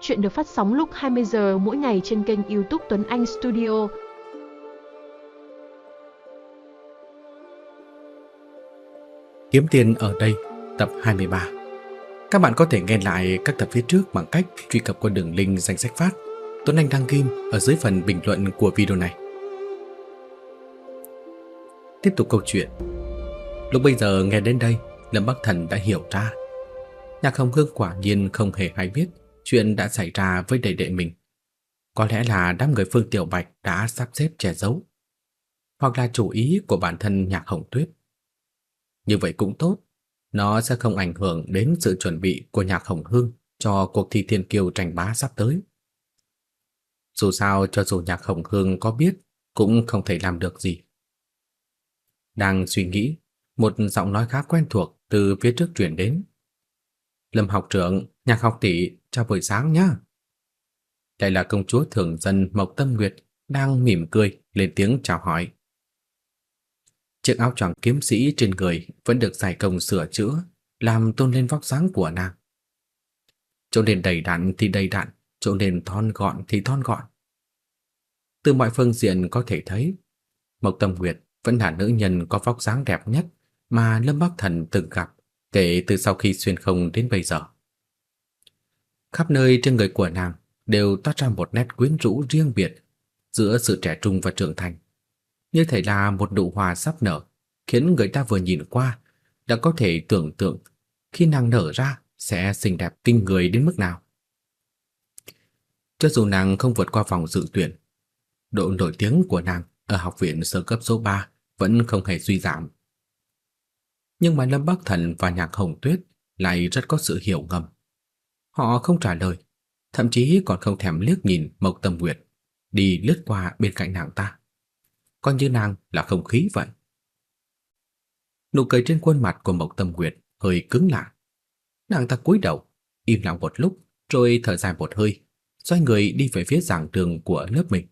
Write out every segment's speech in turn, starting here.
Chuyện được phát sóng lúc 20 giờ mỗi ngày trên kênh YouTube Tuấn Anh Studio. Kiếm tiền ở đây, tập 23. Các bạn có thể nghe lại các tập phía trước bằng cách truy cập qua đường link danh sách phát Tuấn Anh đăng kim ở dưới phần bình luận của video này. Tiếp tục câu chuyện. Lúc bây giờ nghe đến đây, Lâm Bắc Thần đã hiểu ra. Nhạc Hồng Hương quả nhiên không hề hay biết chuyện đã xảy ra với đệ đệ mình. Có lẽ là đám người Phương Tiểu Bạch đã sắp xếp che giấu, hoặc là chủ ý của bản thân Nhạc Hồng Tuyết. Như vậy cũng tốt, nó sẽ không ảnh hưởng đến sự chuẩn bị của Nhạc Hồng Hương cho cuộc thi thiên kiêu tranh bá sắp tới. Dù sao cho dù Nhạc Hồng Hương có biết cũng không thể làm được gì. Đang suy nghĩ, một giọng nói khá quen thuộc từ phía trước truyền đến. Lâm học trưởng, nhạc học tỷ, chào buổi sáng nhá. Đây là công chúa thường dân Mộc Tâm Nguyệt đang mỉm cười lên tiếng chào hỏi. Chiếc áo choàng kiếm sĩ trên người vẫn được giải công sửa chữa, làm tôn lên vóc dáng của nàng. Chỗ nên đầy đặn thì đầy đặn, chỗ nên thon gọn thì thon gọn. Từ mọi phương diện có thể thấy, Mộc Tâm Nguyệt vẫn là nữ nhân có vóc dáng đẹp nhất mà Lâm Bắc Thần từng gặp kể từ sau khi xuyên không đến bây giờ. Khắp nơi trên người của nàng đều toát ra một nét quyến rũ riêng biệt giữa sự trẻ trung và trưởng thành. Như thể là một nụ hoa sắp nở, khiến người ta vừa nhìn qua đã có thể tưởng tượng khi nàng nở ra sẽ xinh đẹp kinh người đến mức nào. Cho dù nàng không vượt qua vòng dự tuyển, độ nổi tiếng của nàng ở học viện sơ cấp số 3 vẫn không hề suy giảm. Nhưng mà Lâm Bắc Thần và Nhạc Hồng Tuyết lại rất có sự hiểu ngầm. Họ không trả lời, thậm chí còn không thèm liếc nhìn Mộc Tâm Nguyệt đi lướt qua bên cạnh nàng ta. Coi như nàng là không khí vậy. Nụ cười trên khuôn mặt của Mộc Tâm Nguyệt hơi cứng lại. Nàng ta cúi đầu, im lặng một lúc, rồi thở dài một hơi, xoay người đi về phía giảng đường của lớp mình.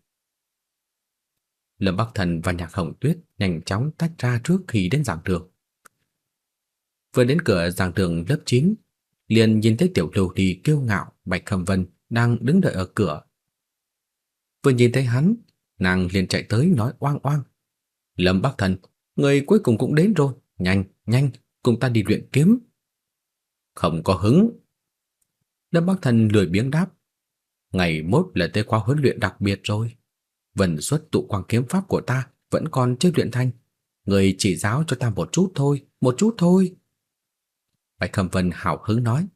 Lâm Bắc Thần và Nhạc Hồng Tuyết nhanh chóng tách ra trước khi đến giảng đường. Vừa đến cửa giảng đường lớp 9, liền nhìn thấy tiểu lưu đi kiêu ngạo Bạch Khâm Vân đang đứng đợi ở cửa. Vừa nhìn thấy hắn, nàng liền chạy tới nói oang oang. Lâm Bắc Thần, người cuối cùng cũng đến rồi, nhanh, nhanh, cùng ta đi luyện kiếm. Không có hứng. Lâm Bắc Thần lười biếng đáp. Ngày mốt là tới khóa huấn luyện đặc biệt rồi. Vần xuất tụ quang kiếm pháp của ta vẫn còn chưa luyện thành. Người chỉ giáo cho ta một chút thôi, một chút thôi. Bạch Khâm Vân hào hứng nói.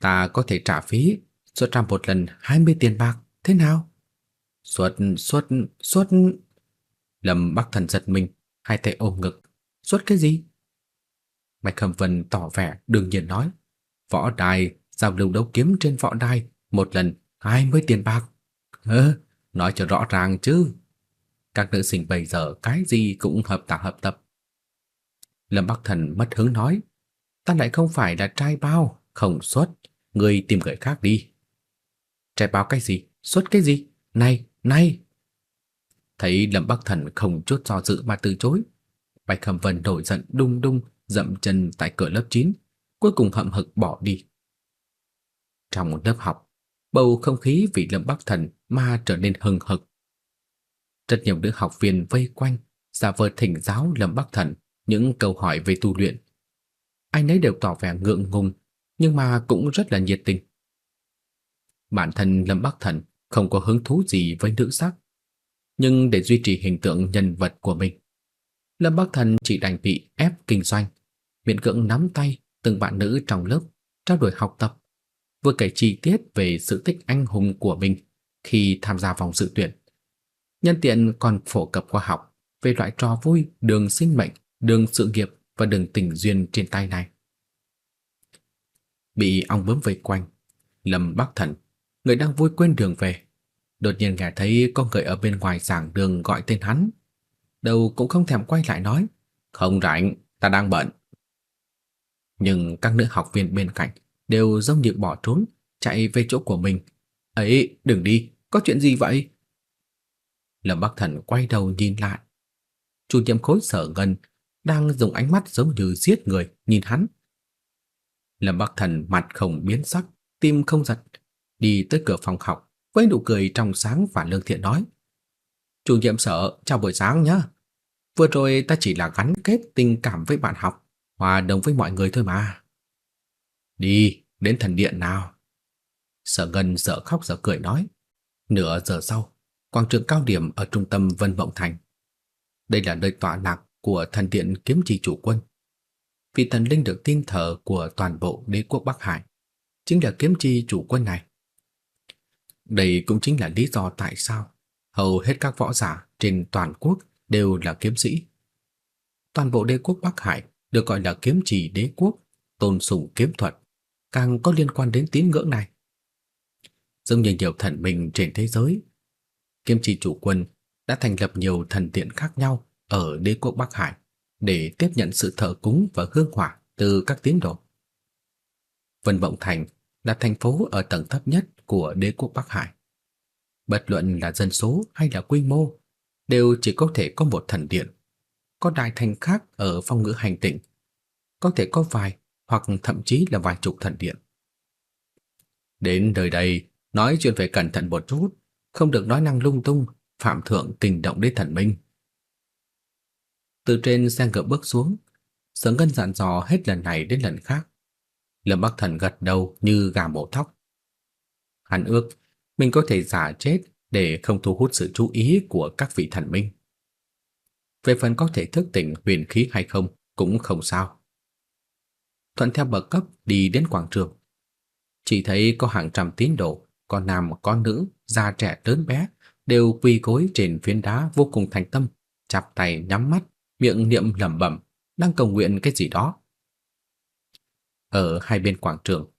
Ta có thể trả phí, xuất ra một lần 20 tiền bạc, thế nào? Xuất, xuất, xuất... Lâm Bắc Thần giật mình, hai tay ôm ngực. Xuất cái gì? Bạch Khâm Vân tỏ vẻ đương nhiên nói. Võ đài, giao lưu đấu kiếm trên võ đài, một lần 20 tiền bạc. Hơ, nói cho rõ ràng chứ. Các nữ sinh bây giờ cái gì cũng hợp tả hợp tập. Lâm Bắc Thần mất hứng nói ta lại không phải là trai bao, không xuất, người tìm người khác đi. Trai bao cái gì? Xuất cái gì? Này, này! Thấy Lâm Bắc Thần không chút do dự mà từ chối. Bạch Khâm Vân nổi giận đung đung, dậm chân tại cửa lớp 9, cuối cùng hậm hực bỏ đi. Trong một lớp học, bầu không khí vì Lâm Bắc Thần mà trở nên hừng hực. Rất nhiều nữ học viên vây quanh, giả vờ thỉnh giáo Lâm Bắc Thần những câu hỏi về tu luyện ai nấy đều tỏ vẻ ngượng ngùng, nhưng mà cũng rất là nhiệt tình. Bản thân Lâm Bắc Thần không có hứng thú gì với nữ sắc, nhưng để duy trì hình tượng nhân vật của mình, Lâm Bắc Thần chỉ đành bị ép kinh doanh, miễn cưỡng nắm tay từng bạn nữ trong lớp trao đổi học tập, vừa kể chi tiết về sự tích anh hùng của mình khi tham gia vòng dự tuyển. Nhân tiện còn phổ cập khoa học về loại trò vui đường sinh mệnh, đường sự nghiệp và đường tình duyên trên tay này. Bị ong bướm vây quanh, Lâm Bắc Thần, người đang vui quên đường về, đột nhiên nghe thấy có người ở bên ngoài giảng đường gọi tên hắn. Đầu cũng không thèm quay lại nói, không rảnh, ta đang bận. Nhưng các nữ học viên bên cạnh đều giống như bỏ trốn, chạy về chỗ của mình. Ấy, đừng đi, có chuyện gì vậy? Lâm Bắc Thần quay đầu nhìn lại. Chủ nhiệm khối sở ngân đang dùng ánh mắt giống như giết người nhìn hắn. Lâm Bắc Thần mặt không biến sắc, tim không giật, đi tới cửa phòng học với nụ cười trong sáng và lương thiện nói: "Chủ nhiệm sở, chào buổi sáng nhé. Vừa rồi ta chỉ là gắn kết tình cảm với bạn học, hòa đồng với mọi người thôi mà." "Đi, đến thần điện nào." Sở Ngân sợ khóc sợ cười nói. Nửa giờ sau, quảng trường cao điểm ở trung tâm Vân Vọng Thành. Đây là nơi tọa lạc của thần điện kiếm trì chủ quân. Vị thần linh được tin thờ của toàn bộ đế quốc Bắc Hải chính là kiếm chi chủ quân này. Đây cũng chính là lý do tại sao hầu hết các võ giả trên toàn quốc đều là kiếm sĩ. Toàn bộ đế quốc Bắc Hải được gọi là kiếm trì đế quốc, tôn sùng kiếm thuật, càng có liên quan đến tín ngưỡng này. Giống như nhiều thần minh trên thế giới, kiếm trì chủ quân đã thành lập nhiều thần điện khác nhau ở đế quốc Bắc Hải để tiếp nhận sự thờ cúng và hương hỏa từ các tín đồ. Vân Vọng Thành là thành phố ở tầng thấp nhất của đế quốc Bắc Hải. Bất luận là dân số hay là quy mô, đều chỉ có thể có một thần điện. Có đại thành khác ở phong ngữ hành tinh, có thể có vài hoặc thậm chí là vài chục thần điện. Đến nơi đây, nói chuyện phải cẩn thận một chút, không được nói năng lung tung, phạm thượng tình động đến thần minh. Từ trên xe ngựa bước xuống, Sở Ngân dặn dò hết lần này đến lần khác. Lâm Bắc Thần gật đầu như gà mổ thóc. Hắn ước mình có thể giả chết để không thu hút sự chú ý của các vị thần minh. Về phần có thể thức tỉnh huyền khí hay không cũng không sao. Thuận theo bậc cấp đi đến quảng trường. Chỉ thấy có hàng trăm tín đồ, có nam có nữ, già trẻ lớn bé đều quỳ gối trên phiến đá vô cùng thành tâm, chắp tay nhắm mắt, miệng niệm lẩm bẩm, đang cầu nguyện cái gì đó. Ở hai bên quảng trường,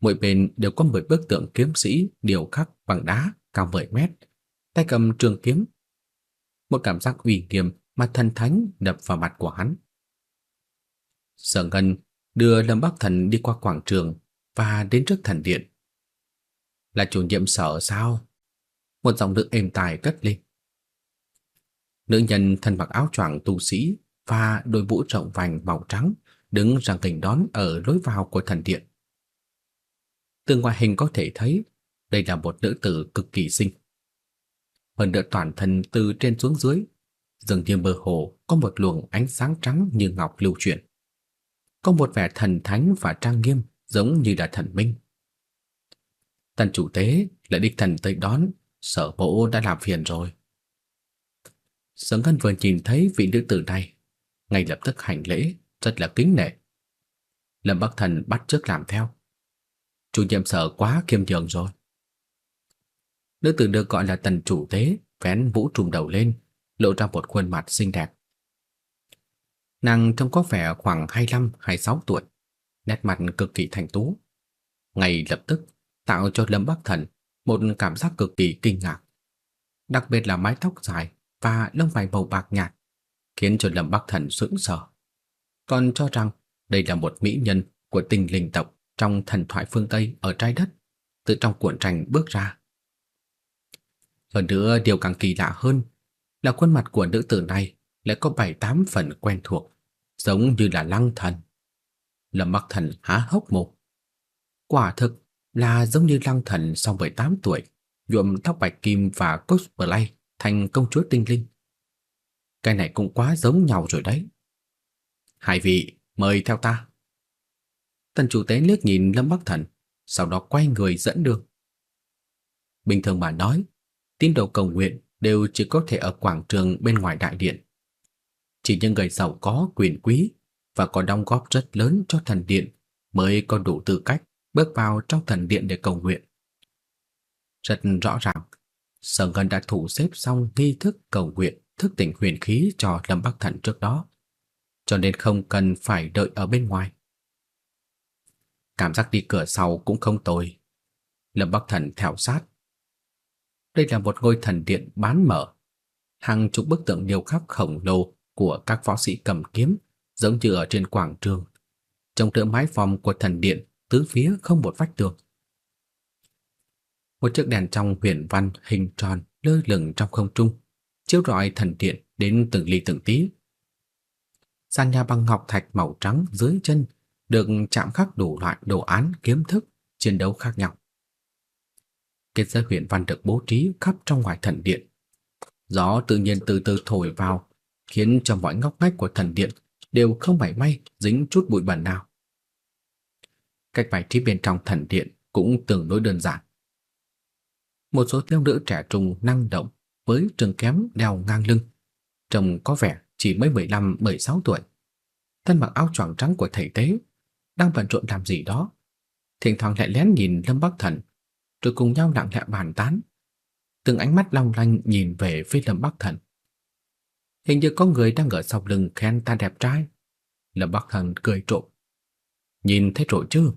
mỗi bên đều có 10 bức tượng kiếm sĩ điêu khắc bằng đá cao 10 mét, tay cầm trường kiếm. Một cảm giác uy nghiêm mà thần thánh đập vào mặt của hắn. Sở Ngân đưa Lâm Bắc Thần đi qua quảng trường và đến trước thần điện. Là chủ nhiệm sở sao? Một giọng nữ êm tai cất lên. Nữ nhân thân mặc áo choàng tu sĩ và đôi mũ rộng vành màu trắng đứng ra nghênh đón ở lối vào của thần điện. Từ ngoại hình có thể thấy đây là một nữ tử cực kỳ xinh. Hơn nữa toàn thân từ trên xuống dưới, dường như mơ hồ có một luồng ánh sáng trắng như ngọc lưu chuyển. Có một vẻ thần thánh và trang nghiêm giống như là thần minh. Tần chủ tế lại đích thần tới đón, sở bộ đã làm phiền rồi. Sở Ngân vừa nhìn thấy vị nữ tử này, ngay lập tức hành lễ, rất là kính nể. Lâm Bắc Thần bắt chước làm theo. Chủ nhiệm sở quá khiêm nhường rồi. Nữ tử được gọi là tần chủ tế, vén vũ trùm đầu lên, lộ ra một khuôn mặt xinh đẹp. Nàng trông có vẻ khoảng 25-26 tuổi, nét mặt cực kỳ thành tú. Ngay lập tức tạo cho Lâm Bắc Thần một cảm giác cực kỳ kinh ngạc. Đặc biệt là mái tóc dài và lông mày màu bạc nhạt, khiến cho Lâm Bắc Thần sững sờ. Còn cho rằng đây là một mỹ nhân của tinh linh tộc trong thần thoại phương Tây ở trái đất, từ trong cuộn tranh bước ra. Hơn nữa điều càng kỳ lạ hơn là khuôn mặt của nữ tử này lại có bảy tám phần quen thuộc, giống như là lăng thần. Lâm Bắc Thần há hốc mồm. Quả thực là giống như lăng thần sau 18 tuổi, nhuộm tóc bạch kim và cosplay thành công chúa tinh linh. Cái này cũng quá giống nhau rồi đấy. Hai vị, mời theo ta. Tần chủ tế liếc nhìn Lâm Bắc Thần, sau đó quay người dẫn đường. Bình thường mà nói, tín đồ cầu nguyện đều chỉ có thể ở quảng trường bên ngoài đại điện. Chỉ những người giàu có quyền quý và có đóng góp rất lớn cho thần điện mới có đủ tư cách bước vào trong thần điện để cầu nguyện. Rất rõ ràng, Sở Ngân đã thủ xếp xong nghi thức cầu nguyện thức tỉnh huyền khí cho Lâm Bắc Thần trước đó, cho nên không cần phải đợi ở bên ngoài. Cảm giác đi cửa sau cũng không tồi. Lâm Bắc Thần theo sát. Đây là một ngôi thần điện bán mở, hàng chục bức tượng điêu khắc khổng lồ của các võ sĩ cầm kiếm giống như ở trên quảng trường. Trong tựa mái phòng của thần điện tứ phía không một vách tường. Một chiếc đèn trong huyền văn hình tròn lơ lửng trong không trung, chiếu rọi thần điện đến từng ly từng tí. Sàn nhà bằng ngọc thạch màu trắng dưới chân được chạm khắc đủ loại đồ án kiếm thức chiến đấu khác nhau. kết giới huyền văn được bố trí khắp trong ngoài thần điện. Gió tự nhiên từ từ thổi vào, khiến cho mọi ngóc ngách của thần điện đều không mảy may dính chút bụi bẩn nào. Cách bài trí bên trong thần điện cũng tương đối đơn giản. Một số thiếu nữ trẻ trung năng động với trường kém đeo ngang lưng, trông có vẻ chỉ mới 15-16 tuổi. Thân mặc áo choàng trắng của thầy tế, đang bận rộn làm gì đó. Thỉnh thoảng lại lén nhìn Lâm Bắc Thần, rồi cùng nhau lặng lẽ bàn tán. Từng ánh mắt long lanh nhìn về phía Lâm Bắc Thần. Hình như có người đang ở sau lưng khen ta đẹp trai. Lâm Bắc Thần cười trộm. Nhìn thấy rồi chứ?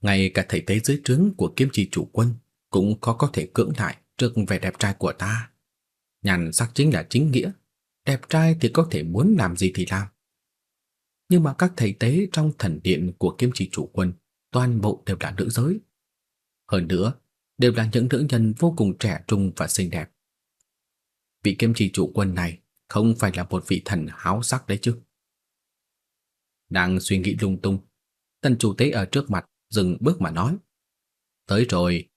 Ngay cả thầy tế dưới trướng của kiếm trì chủ quân cũng khó có thể cưỡng lại trước vẻ đẹp trai của ta. Nhàn sắc chính là chính nghĩa, đẹp trai thì có thể muốn làm gì thì làm. Nhưng mà các thầy tế trong thần điện của kiếm chỉ chủ quân toàn bộ đều là nữ giới. Hơn nữa, đều là những nữ nhân vô cùng trẻ trung và xinh đẹp. Vị kiếm chỉ chủ quân này không phải là một vị thần háo sắc đấy chứ. Đang suy nghĩ lung tung, tần chủ tế ở trước mặt dừng bước mà nói. Tới rồi,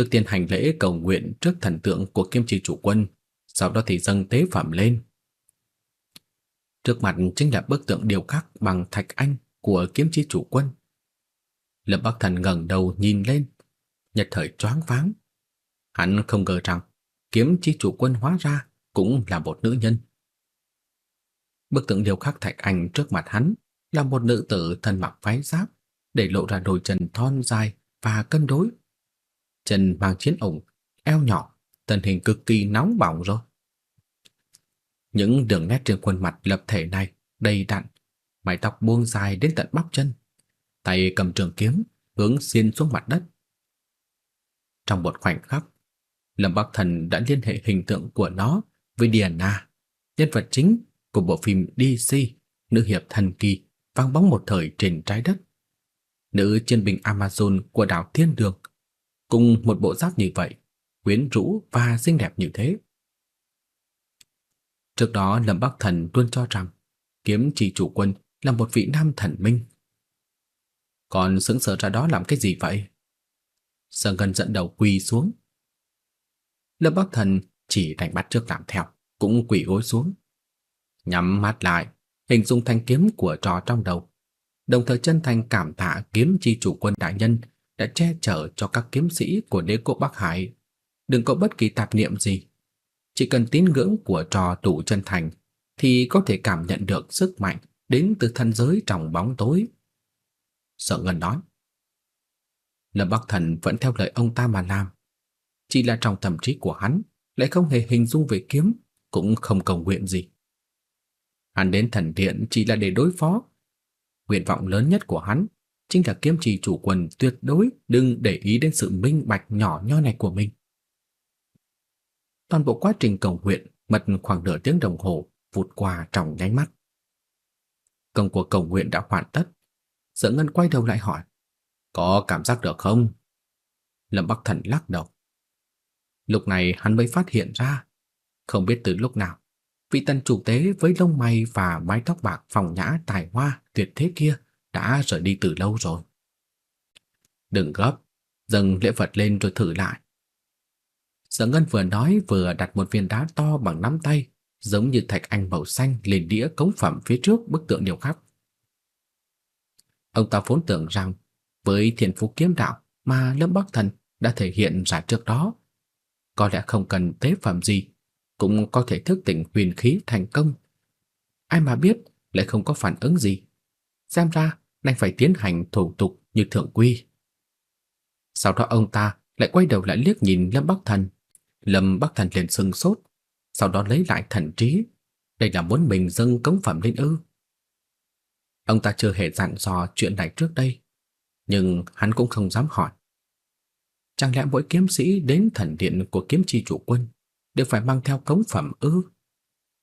trước tiên hành lễ cầu nguyện trước thần tượng của kiếm trì chủ quân, sau đó thì dâng tế phẩm lên. Trước mặt chính là bức tượng điêu khắc bằng thạch anh của kiếm chi chủ quân. Lâm Bắc Thần ngẩng đầu nhìn lên, nhật thời choáng váng. Hắn không ngờ rằng kiếm chi chủ quân hóa ra cũng là một nữ nhân. Bức tượng điêu khắc thạch anh trước mặt hắn là một nữ tử thân mặc váy giáp, để lộ ra đôi chân thon dài và cân đối. Chân mang chiến ủng, eo nhỏ, thân hình cực kỳ nóng bỏng rồi. Những đường nét trên khuôn mặt lập thể này đầy đặn, mái tóc buông dài đến tận bắp chân, tay cầm trường kiếm hướng xiên xuống mặt đất. Trong một khoảnh khắc, Lâm Bắc Thần đã liên hệ hình tượng của nó với Diana, nhân vật chính của bộ phim DC Nữ hiệp thần kỳ vang bóng một thời trên trái đất. Nữ chiến binh Amazon của đảo Thiên Đường, cùng một bộ giáp như vậy, quyến rũ và xinh đẹp như thế. Trước đó Lâm Bắc Thần luôn cho rằng kiếm chỉ chủ quân là một vị nam thần minh. Còn sững sờ ra đó làm cái gì vậy? Sở Ngân dẫn đầu quỳ xuống. Lâm Bắc Thần chỉ đành bắt trước làm theo, cũng quỳ gối xuống. Nhắm mắt lại, hình dung thanh kiếm của trò trong đầu, đồng thời chân thành cảm tạ kiếm chi chủ quân đại nhân đã che chở cho các kiếm sĩ của đế quốc Bắc Hải. Đừng có bất kỳ tạp niệm gì, chỉ cần tín ngưỡng của trò tụ chân thành thì có thể cảm nhận được sức mạnh đến từ thân giới trong bóng tối. Sợ Ngân nói. Lâm Bắc Thần vẫn theo lời ông ta mà làm. Chỉ là trong tâm trí của hắn lại không hề hình dung về kiếm, cũng không cầu nguyện gì. Hắn đến thần điện chỉ là để đối phó. Nguyện vọng lớn nhất của hắn chính là kiếm trì chủ quân tuyệt đối đừng để ý đến sự minh bạch nhỏ nho này của mình. Toàn bộ quá trình cầu nguyện mất khoảng nửa tiếng đồng hồ, vụt qua trong nháy mắt. Công cuộc cầu nguyện đã hoàn tất. Sở Ngân quay đầu lại hỏi, có cảm giác được không? Lâm Bắc Thần lắc đầu. Lúc này hắn mới phát hiện ra, không biết từ lúc nào, vị tân chủ tế với lông mày và mái tóc bạc phòng nhã tài hoa tuyệt thế kia đã rời đi từ lâu rồi. Đừng gấp, dâng lễ vật lên rồi thử lại. Sở Ngân vừa nói vừa đặt một viên đá to bằng nắm tay, giống như thạch anh màu xanh lên đĩa cống phẩm phía trước bức tượng điêu khắc. Ông ta vốn tưởng rằng với thiền phú kiếm đạo mà Lâm Bắc Thần đã thể hiện ra trước đó, có lẽ không cần tế phẩm gì cũng có thể thức tỉnh huyền khí thành công. Ai mà biết lại không có phản ứng gì. Xem ra nên phải tiến hành thủ tục như thượng quy. Sau đó ông ta lại quay đầu lại liếc nhìn Lâm Bắc Thần Lâm Bắc Thần liền sưng sốt, sau đó lấy lại thần trí. Đây là muốn mình dâng cống phẩm lên ư? Ông ta chưa hề dặn dò chuyện này trước đây, nhưng hắn cũng không dám hỏi. Chẳng lẽ mỗi kiếm sĩ đến thần điện của kiếm chi chủ quân đều phải mang theo cống phẩm ư?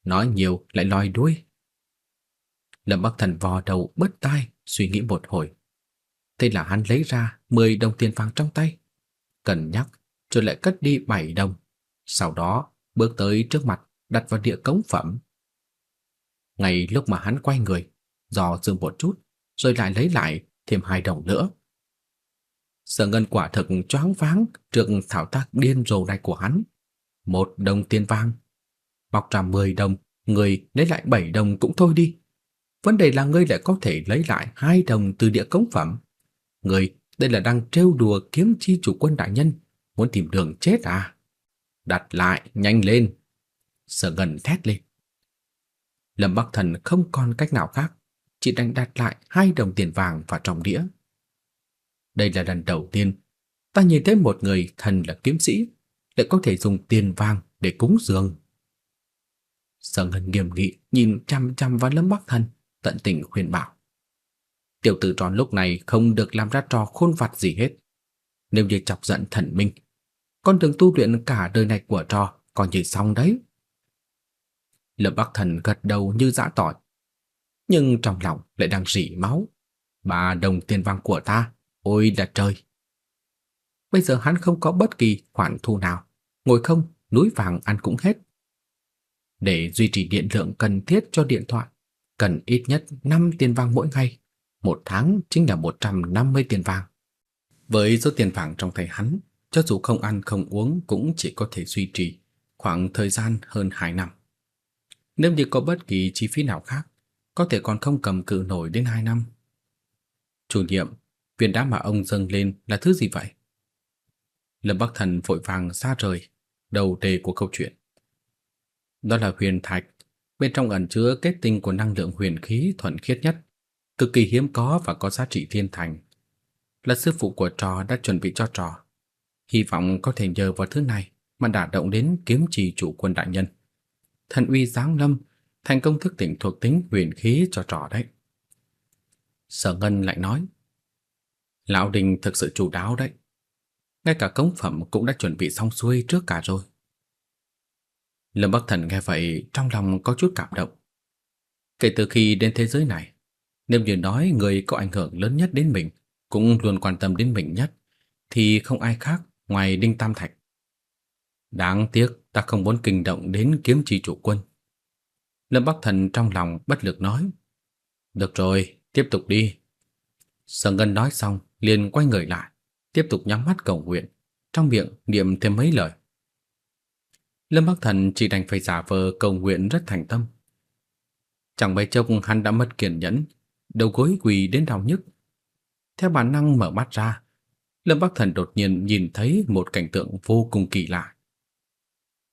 Nói nhiều lại lòi đuôi. Lâm Bắc Thần vò đầu bứt tai, suy nghĩ một hồi. Thế là hắn lấy ra 10 đồng tiền vàng trong tay, cẩn nhắc rồi lại cất đi 7 đồng sau đó bước tới trước mặt đặt vào địa cống phẩm. Ngay lúc mà hắn quay người, dò dự một chút, rồi lại lấy lại thêm hai đồng nữa. Sở Ngân quả thực choáng váng trước thảo tác điên rồ này của hắn. Một đồng tiền vàng, bọc ra 10 đồng, người lấy lại 7 đồng cũng thôi đi. Vấn đề là ngươi lại có thể lấy lại hai đồng từ địa cống phẩm. Ngươi, đây là đang trêu đùa kiếm chi chủ quân đại nhân, muốn tìm đường chết à? Đặt lại, nhanh lên. Sở Ngân thét lên. Lâm Bắc Thần không còn cách nào khác, chỉ đành đặt lại hai đồng tiền vàng vào trong đĩa. Đây là lần đầu tiên ta nhìn thấy một người thần là kiếm sĩ lại có thể dùng tiền vàng để cúng dường. Sở Ngân nghiêm nghị nhìn chăm chăm vào Lâm Bắc Thần, tận tình khuyên bảo. Tiểu tử tròn lúc này không được làm ra trò khôn vặt gì hết. Nếu như chọc giận thần minh, con đường tu luyện cả đời này của trò còn như xong đấy. Lâm Bắc Thần gật đầu như dã tỏi, nhưng trong lòng lại đang rỉ máu. Ba đồng tiền vàng của ta, ôi là trời! Bây giờ hắn không có bất kỳ khoản thu nào, ngồi không, núi vàng ăn cũng hết. Để duy trì điện lượng cần thiết cho điện thoại, cần ít nhất 5 tiền vàng mỗi ngày, một tháng chính là 150 tiền vàng. Với số tiền vàng trong tay hắn, cho dù không ăn không uống cũng chỉ có thể duy trì khoảng thời gian hơn 2 năm. Nếu như có bất kỳ chi phí nào khác, có thể còn không cầm cự nổi đến 2 năm. Chủ nhiệm, viên đá mà ông dâng lên là thứ gì vậy? Lâm Bắc Thần vội vàng xa rời đầu đề của câu chuyện. Đó là huyền thạch, bên trong ẩn chứa kết tinh của năng lượng huyền khí thuần khiết nhất, cực kỳ hiếm có và có giá trị thiên thành. Là sư phụ của trò đã chuẩn bị cho trò. Hy vọng có thể nhờ vào thứ này mà đả động đến kiếm trì chủ quân đại nhân. Thần uy giáng lâm, thành công thức tỉnh thuộc tính huyền khí cho trò đấy. Sở Ngân lại nói, Lão Đình thực sự chủ đáo đấy. Ngay cả cống phẩm cũng đã chuẩn bị xong xuôi trước cả rồi. Lâm Bắc Thần nghe vậy trong lòng có chút cảm động. Kể từ khi đến thế giới này, nếu như nói người có ảnh hưởng lớn nhất đến mình, cũng luôn quan tâm đến mình nhất, thì không ai khác ngoài Đinh Tam Thạch. Đáng tiếc ta không muốn kinh động đến kiếm chi chủ quân. Lâm Bắc Thần trong lòng bất lực nói. Được rồi, tiếp tục đi. Sở Ngân nói xong, liền quay người lại, tiếp tục nhắm mắt cầu nguyện, trong miệng niệm thêm mấy lời. Lâm Bắc Thần chỉ đành phải giả vờ cầu nguyện rất thành tâm. Chẳng mấy chốc hắn đã mất kiên nhẫn, đầu gối quỳ đến đau nhức. Theo bản năng mở mắt ra, Lâm Bắc Thần đột nhiên nhìn thấy một cảnh tượng vô cùng kỳ lạ.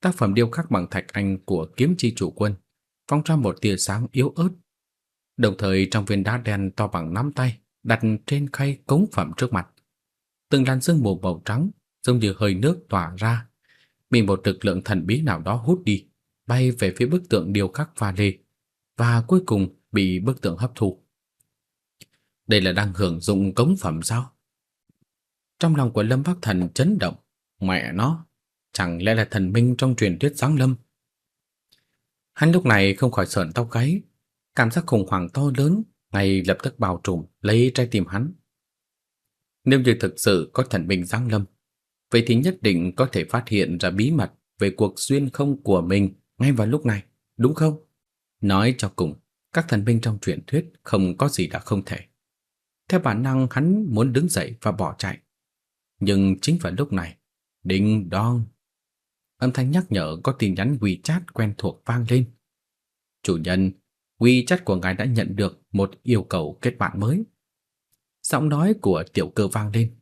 Tác phẩm điêu khắc bằng thạch anh của kiếm chi chủ quân phóng ra một tia sáng yếu ớt. Đồng thời trong viên đá đen to bằng nắm tay đặt trên khay cống phẩm trước mặt. Từng làn sương mù màu trắng giống như hơi nước tỏa ra bị một lực lượng thần bí nào đó hút đi, bay về phía bức tượng điêu khắc pha lê và cuối cùng bị bức tượng hấp thu. Đây là đang hưởng dụng cống phẩm sao? Trong lòng của Lâm Bắc Thần chấn động, mẹ nó, chẳng lẽ là thần minh trong truyền thuyết giáng lâm? Hắn lúc này không khỏi sợn tóc gáy, cảm giác khủng hoảng to lớn ngay lập tức bao trùm lấy trái tim hắn. Nếu như thực sự có thần minh giáng lâm, vậy thì nhất định có thể phát hiện ra bí mật về cuộc duyên không của mình ngay vào lúc này, đúng không? Nói cho cùng, các thần binh trong truyền thuyết không có gì là không thể. Theo bản năng hắn muốn đứng dậy và bỏ chạy. Nhưng chính vào lúc này, đinh đong. Âm thanh nhắc nhở có tin nhắn WeChat quen thuộc vang lên. Chủ nhân, WeChat của ngài đã nhận được một yêu cầu kết bạn mới. Giọng nói của tiểu cơ vang lên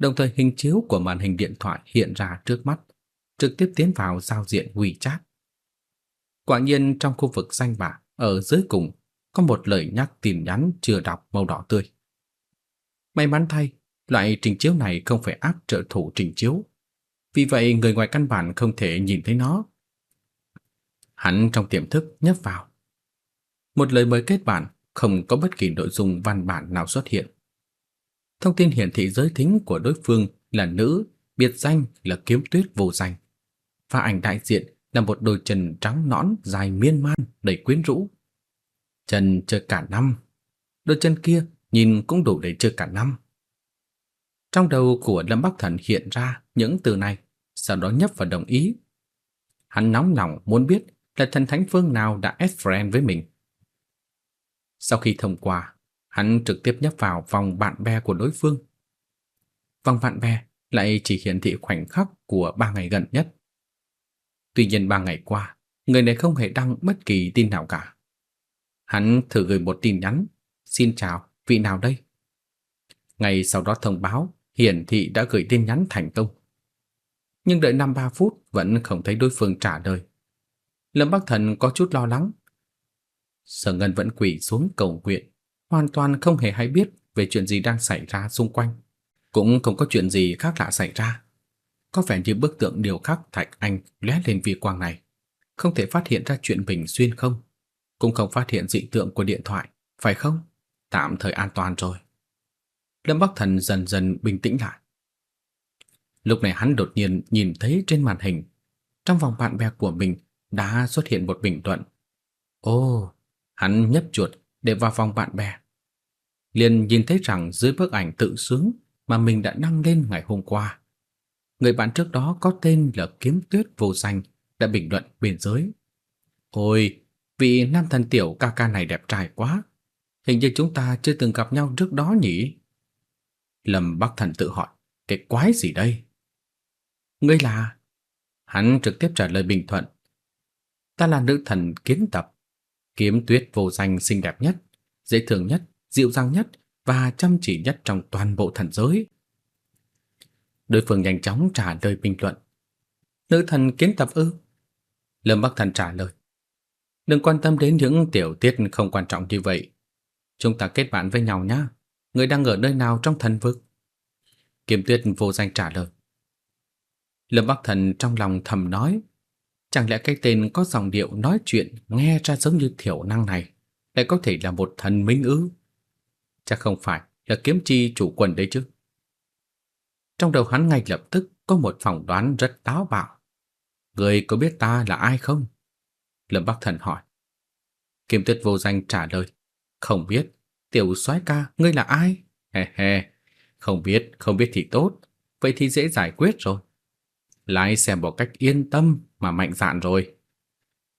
đồng thời hình chiếu của màn hình điện thoại hiện ra trước mắt, trực tiếp tiến vào giao diện WeChat. Quả nhiên trong khu vực danh bạ ở dưới cùng có một lời nhắc tin nhắn chưa đọc màu đỏ tươi. May mắn thay, loại trình chiếu này không phải áp trợ thủ trình chiếu. Vì vậy người ngoài căn bản không thể nhìn thấy nó. Hắn trong tiềm thức nhấp vào. Một lời mời kết bạn không có bất kỳ nội dung văn bản nào xuất hiện. Thông tin hiển thị giới tính của đối phương là nữ, biệt danh là kiếm tuyết vô danh. Và ảnh đại diện là một đôi chân trắng nõn dài miên man đầy quyến rũ. Chân chơi cả năm. Đôi chân kia nhìn cũng đủ để chơi cả năm. Trong đầu của Lâm Bắc Thần hiện ra những từ này, sau đó nhấp vào đồng ý. Hắn nóng lòng muốn biết là thần thánh phương nào đã ép friend với mình. Sau khi thông qua, Hắn trực tiếp nhấp vào vòng bạn bè của đối phương. vòng bạn bè lại chỉ hiển thị khoảnh khắc của ba ngày gần nhất. Tuy nhiên ba ngày qua, người này không hề đăng bất kỳ tin nào cả. Hắn thử gửi một tin nhắn, xin chào, vị nào đây? Ngày sau đó thông báo, hiển thị đã gửi tin nhắn thành công. Nhưng đợi 5-3 phút vẫn không thấy đối phương trả lời. Lâm Bắc Thần có chút lo lắng. Sở Ngân vẫn quỳ xuống cầu nguyện, hoàn toàn không hề hay biết về chuyện gì đang xảy ra xung quanh. Cũng không có chuyện gì khác lạ xảy ra. Có vẻ như bức tượng điều khắc Thạch Anh lóe lên vi quang này. Không thể phát hiện ra chuyện bình xuyên không? Cũng không phát hiện dị tượng của điện thoại, phải không? Tạm thời an toàn rồi. Lâm Bắc Thần dần dần bình tĩnh lại. Lúc này hắn đột nhiên nhìn thấy trên màn hình, trong vòng bạn bè của mình đã xuất hiện một bình luận. Ồ, hắn nhấp chuột để vào vòng bạn bè. Liền nhìn thấy rằng dưới bức ảnh tự sướng mà mình đã đăng lên ngày hôm qua, người bạn trước đó có tên là Kiếm Tuyết Vô Danh đã bình luận bên dưới. Ôi, vị nam thần tiểu ca ca này đẹp trai quá. Hình như chúng ta chưa từng gặp nhau trước đó nhỉ? Lâm Bắc Thần tự hỏi, cái quái gì đây? Ngươi là... Hắn trực tiếp trả lời bình thuận. Ta là nữ thần kiến tập, kiếm tuyết vô danh xinh đẹp nhất, dễ thương nhất, dịu dàng nhất và chăm chỉ nhất trong toàn bộ thần giới. Đối phương nhanh chóng trả lời bình luận. Nữ thần kiến tập ư? Lâm Bắc Thần trả lời. Đừng quan tâm đến những tiểu tiết không quan trọng như vậy. Chúng ta kết bạn với nhau nhé. Người đang ở nơi nào trong thần vực? Kiếm tuyết vô danh trả lời. Lâm Bắc Thần trong lòng thầm nói. Chẳng lẽ cái tên có dòng điệu nói chuyện nghe ra giống như thiểu năng này lại có thể là một thần minh ư? Chắc không phải là kiếm chi chủ quần đấy chứ. Trong đầu hắn ngay lập tức có một phỏng đoán rất táo bạo. Người có biết ta là ai không? Lâm Bắc Thần hỏi. Kim Tuyết vô danh trả lời. Không biết. Tiểu soái ca, ngươi là ai? He he. Không biết, không biết thì tốt. Vậy thì dễ giải quyết rồi. Lại xem một cách yên tâm mà mạnh dạn rồi.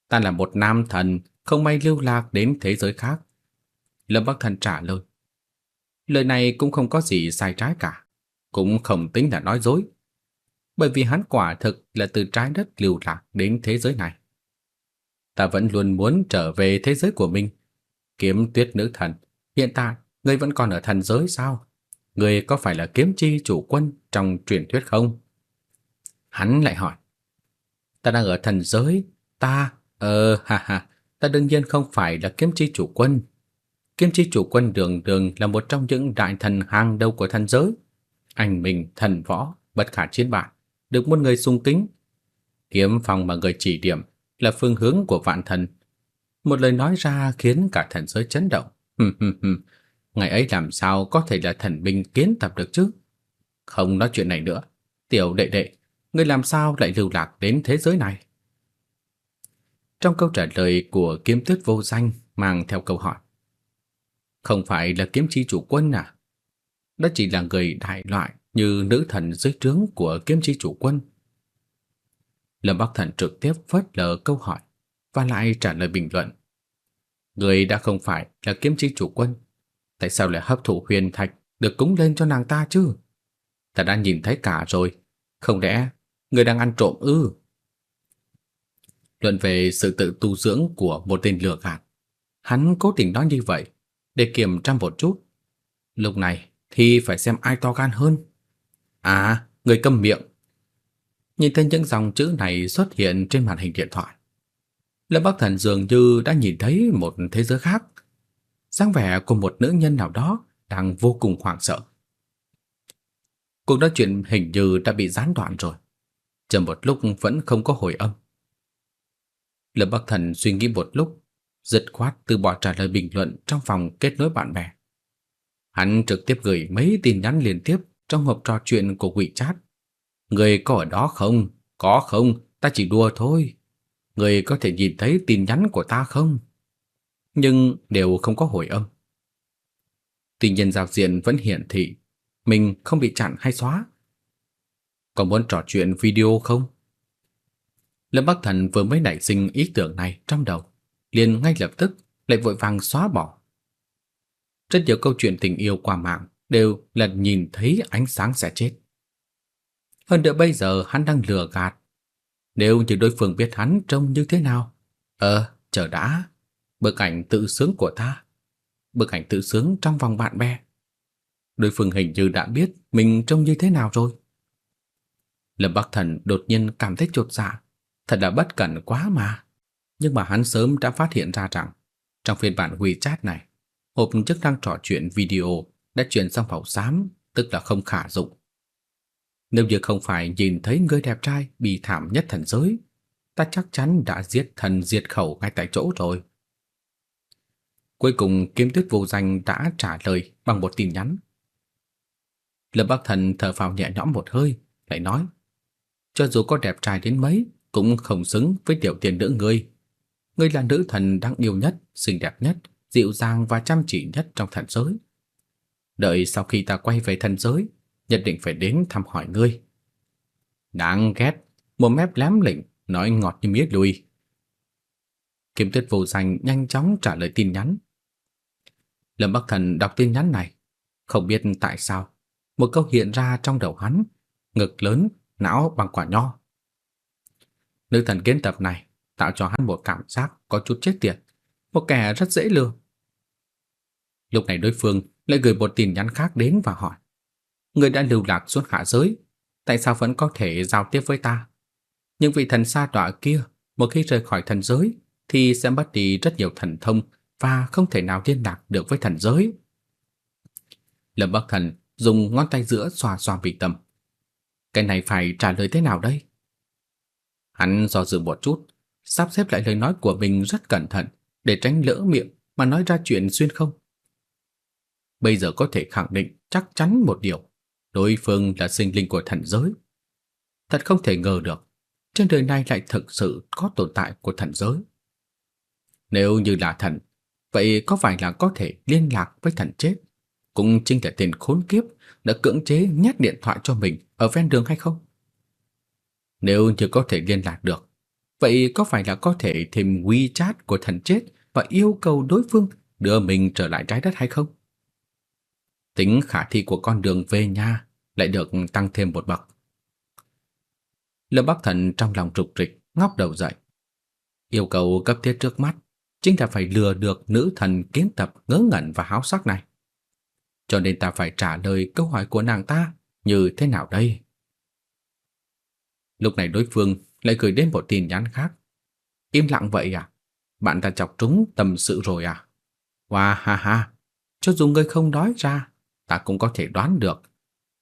Ta là một nam thần, không may lưu lạc đến thế giới khác. Lâm Bắc Thần trả lời. Lời này cũng không có gì sai trái cả. Cũng không tính là nói dối bởi vì hắn quả thực là từ trái đất lưu lạc đến thế giới này. Ta vẫn luôn muốn trở về thế giới của mình. Kiếm tuyết nữ thần, hiện tại ngươi vẫn còn ở thần giới sao? Ngươi có phải là kiếm chi chủ quân trong truyền thuyết không? Hắn lại hỏi. Ta đang ở thần giới, ta, ờ, ha ha, ta đương nhiên không phải là kiếm chi chủ quân. Kiếm chi chủ quân đường đường là một trong những đại thần hàng đầu của thần giới. Anh mình thần võ, bất khả chiến bại được một người sung kính. Kiếm phòng mà người chỉ điểm là phương hướng của vạn thần. Một lời nói ra khiến cả thần giới chấn động. Ngày ấy làm sao có thể là thần binh kiến tập được chứ? Không nói chuyện này nữa. Tiểu đệ đệ, ngươi làm sao lại lưu lạc đến thế giới này? Trong câu trả lời của kiếm tuyết vô danh mang theo câu hỏi. Không phải là kiếm chi chủ quân à? Đó chỉ là người đại loại như nữ thần dưới trướng của kiếm chi chủ quân. Lâm Bắc Thần trực tiếp phớt lờ câu hỏi và lại trả lời bình luận. Người đã không phải là kiếm chi chủ quân, tại sao lại hấp thụ huyền thạch được cúng lên cho nàng ta chứ? Ta đã nhìn thấy cả rồi, không lẽ người đang ăn trộm ư? Luận về sự tự tu dưỡng của một tên lừa gạt, hắn cố tình nói như vậy để kiểm tra một chút. Lúc này thì phải xem ai to gan hơn. À, người câm miệng. Nhìn thấy những dòng chữ này xuất hiện trên màn hình điện thoại. Lâm Bắc Thần dường như đã nhìn thấy một thế giới khác. dáng vẻ của một nữ nhân nào đó đang vô cùng hoảng sợ. Cuộc nói chuyện hình như đã bị gián đoạn rồi. Chờ một lúc vẫn không có hồi âm. Lâm Bắc Thần suy nghĩ một lúc, dứt khoát từ bỏ trả lời bình luận trong phòng kết nối bạn bè. Hắn trực tiếp gửi mấy tin nhắn liên tiếp trong hộp trò chuyện của quỷ chat. Người có ở đó không? Có không? Ta chỉ đùa thôi. Người có thể nhìn thấy tin nhắn của ta không? Nhưng đều không có hồi âm. Tuy nhiên giao diện vẫn hiển thị mình không bị chặn hay xóa. còn muốn trò chuyện video không? Lâm Bắc Thần vừa mới nảy sinh ý tưởng này trong đầu, liền ngay lập tức lại vội vàng xóa bỏ. Rất nhiều câu chuyện tình yêu qua mạng đều là nhìn thấy ánh sáng sẽ chết. Hơn nữa bây giờ hắn đang lừa gạt. Nếu như đối phương biết hắn trông như thế nào, ờ, chờ đã, bức ảnh tự sướng của ta, bức ảnh tự sướng trong vòng bạn bè. Đối phương hình như đã biết mình trông như thế nào rồi. Lâm Bắc Thần đột nhiên cảm thấy chột dạ, thật là bất cẩn quá mà. Nhưng mà hắn sớm đã phát hiện ra rằng trong phiên bản WeChat này, hộp chức năng trò chuyện video đã chuyển sang màu xám, tức là không khả dụng. Nếu như không phải nhìn thấy người đẹp trai bị thảm nhất thần giới, ta chắc chắn đã giết thần diệt khẩu ngay tại chỗ rồi. Cuối cùng Kiếm Tuyết vô danh đã trả lời bằng một tin nhắn. Lâm Bắc Thần thở phào nhẹ nhõm một hơi, lại nói: "Cho dù có đẹp trai đến mấy, cũng không xứng với tiểu tiền nữ ngươi. Ngươi là nữ thần đáng yêu nhất, xinh đẹp nhất, dịu dàng và chăm chỉ nhất trong thần giới. Đợi sau khi ta quay về thần giới, nhất định phải đến thăm hỏi ngươi." Đáng ghét, một mép lém lỉnh, nói ngọt như mía lùi. Kiếm Tuyết vô danh nhanh chóng trả lời tin nhắn. Lâm Bắc Thần đọc tin nhắn này, không biết tại sao, một câu hiện ra trong đầu hắn, ngực lớn, não bằng quả nho. Nữ thần kiến tập này tạo cho hắn một cảm giác có chút chết tiệt, một kẻ rất dễ lừa. Lúc này đối phương lại gửi một tin nhắn khác đến và hỏi: "Người đã lưu lạc xuống hạ giới, tại sao vẫn có thể giao tiếp với ta? Nhưng vị thần xa đọa kia, một khi rời khỏi thần giới thì sẽ mất đi rất nhiều thần thông và không thể nào liên lạc được với thần giới." Lâm Bắc Thần dùng ngón tay giữa xoa xoa vị tâm. Cái này phải trả lời thế nào đây? Hắn do dự một chút, sắp xếp lại lời nói của mình rất cẩn thận để tránh lỡ miệng mà nói ra chuyện xuyên không. Bây giờ có thể khẳng định chắc chắn một điều, đối phương là sinh linh của thần giới. Thật không thể ngờ được, trên đời này lại thực sự có tồn tại của thần giới. Nếu như là thần, vậy có phải là có thể liên lạc với thần chết? cũng chính là tên khốn kiếp đã cưỡng chế nhét điện thoại cho mình ở ven đường hay không? Nếu như có thể liên lạc được, vậy có phải là có thể thêm WeChat của thần chết và yêu cầu đối phương đưa mình trở lại trái đất hay không? Tính khả thi của con đường về nhà lại được tăng thêm một bậc. Lâm Bắc Thần trong lòng trục trịch, ngóc đầu dậy. Yêu cầu cấp thiết trước mắt chính là phải lừa được nữ thần kiến tập ngớ ngẩn và háo sắc này cho nên ta phải trả lời câu hỏi của nàng ta như thế nào đây? Lúc này đối phương lại gửi đến một tin nhắn khác. Im lặng vậy à? Bạn ta chọc trúng tâm sự rồi à? Wow ha ha, cho dù ngươi không nói ra, ta cũng có thể đoán được.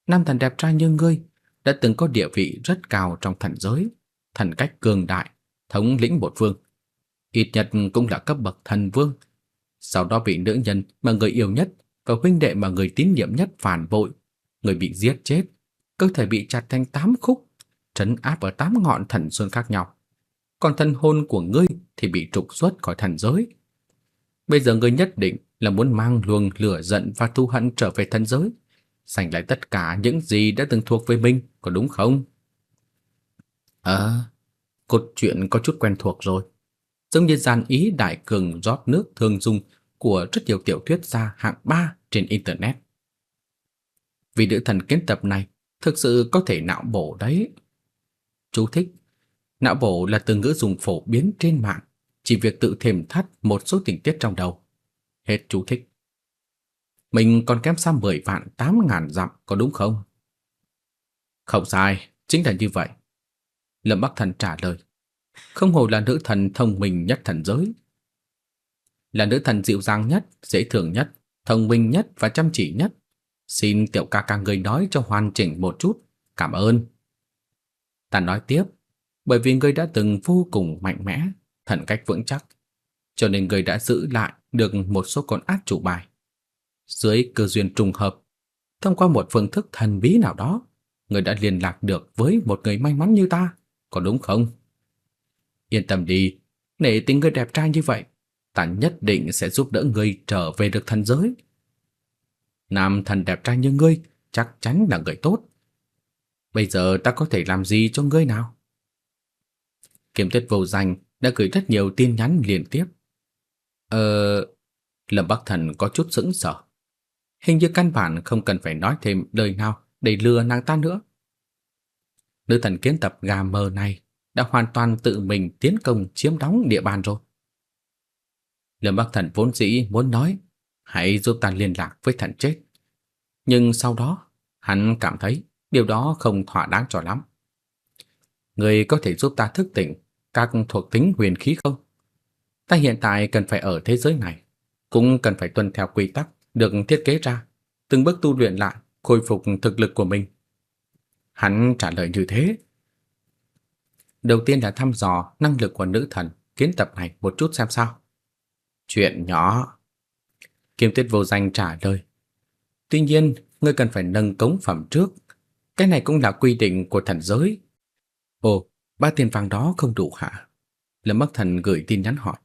Nam thần đẹp trai như ngươi đã từng có địa vị rất cao trong thần giới, thần cách cường đại, thống lĩnh một vương Ít nhất cũng là cấp bậc thần vương. Sau đó bị nữ nhân mà người yêu nhất và huynh đệ mà người tín nhiệm nhất phản bội, người bị giết chết, cơ thể bị chặt thành tám khúc, trấn áp ở tám ngọn thần sơn khác nhau. Còn thân hồn của ngươi thì bị trục xuất khỏi thần giới. Bây giờ ngươi nhất định là muốn mang luồng lửa giận và thù hận trở về thần giới, giành lại tất cả những gì đã từng thuộc về mình, có đúng không? Ờ, cốt truyện có chút quen thuộc rồi. Giống như gian ý đại cường rót nước thường dùng của rất nhiều tiểu thuyết gia hạng 3 trên internet. Vì nữ thần kiến tập này thực sự có thể não bổ đấy. Chú thích: Não bổ là từ ngữ dùng phổ biến trên mạng, chỉ việc tự thêm thắt một số tình tiết trong đầu. Hết chú thích. Mình còn kém xa 10 vạn 8 ngàn dặm có đúng không? Không sai, chính là như vậy. Lâm Bắc Thần trả lời. Không hồ là nữ thần thông minh nhất thần giới, là nữ thần dịu dàng nhất, dễ thương nhất, thông minh nhất và chăm chỉ nhất. Xin tiểu ca ca người nói cho hoàn chỉnh một chút, cảm ơn. Ta nói tiếp, bởi vì người đã từng vô cùng mạnh mẽ, thần cách vững chắc, cho nên người đã giữ lại được một số con át chủ bài. Dưới cơ duyên trùng hợp, thông qua một phương thức thần bí nào đó, người đã liên lạc được với một người may mắn như ta, có đúng không? Yên tâm đi, nể tình người đẹp trai như vậy, ta nhất định sẽ giúp đỡ ngươi trở về được thần giới. Nam thần đẹp trai như ngươi chắc chắn là người tốt. Bây giờ ta có thể làm gì cho ngươi nào? Kiếm Tuyết vô danh đã gửi rất nhiều tin nhắn liên tiếp. Ờ, Lâm Bắc Thần có chút sững sờ. hình như căn bản không cần phải nói thêm lời nào để lừa nàng ta nữa. Nữ thần kiến tập gà mờ này đã hoàn toàn tự mình tiến công chiếm đóng địa bàn rồi. Lâm Bắc Thần vốn dĩ muốn nói hãy giúp ta liên lạc với thần chết. Nhưng sau đó, hắn cảm thấy điều đó không thỏa đáng cho lắm. Người có thể giúp ta thức tỉnh các thuộc tính huyền khí không? Ta hiện tại cần phải ở thế giới này, cũng cần phải tuân theo quy tắc được thiết kế ra, từng bước tu luyện lại, khôi phục thực lực của mình. Hắn trả lời như thế. Đầu tiên là thăm dò năng lực của nữ thần kiến tập này một chút xem sao. Chuyện nhỏ. Kim Tuyết vô danh trả lời. Tuy nhiên, ngươi cần phải nâng cống phẩm trước. Cái này cũng là quy định của thần giới. Ồ, ba tiền vàng đó không đủ hả? Lâm Bắc Thần gửi tin nhắn hỏi.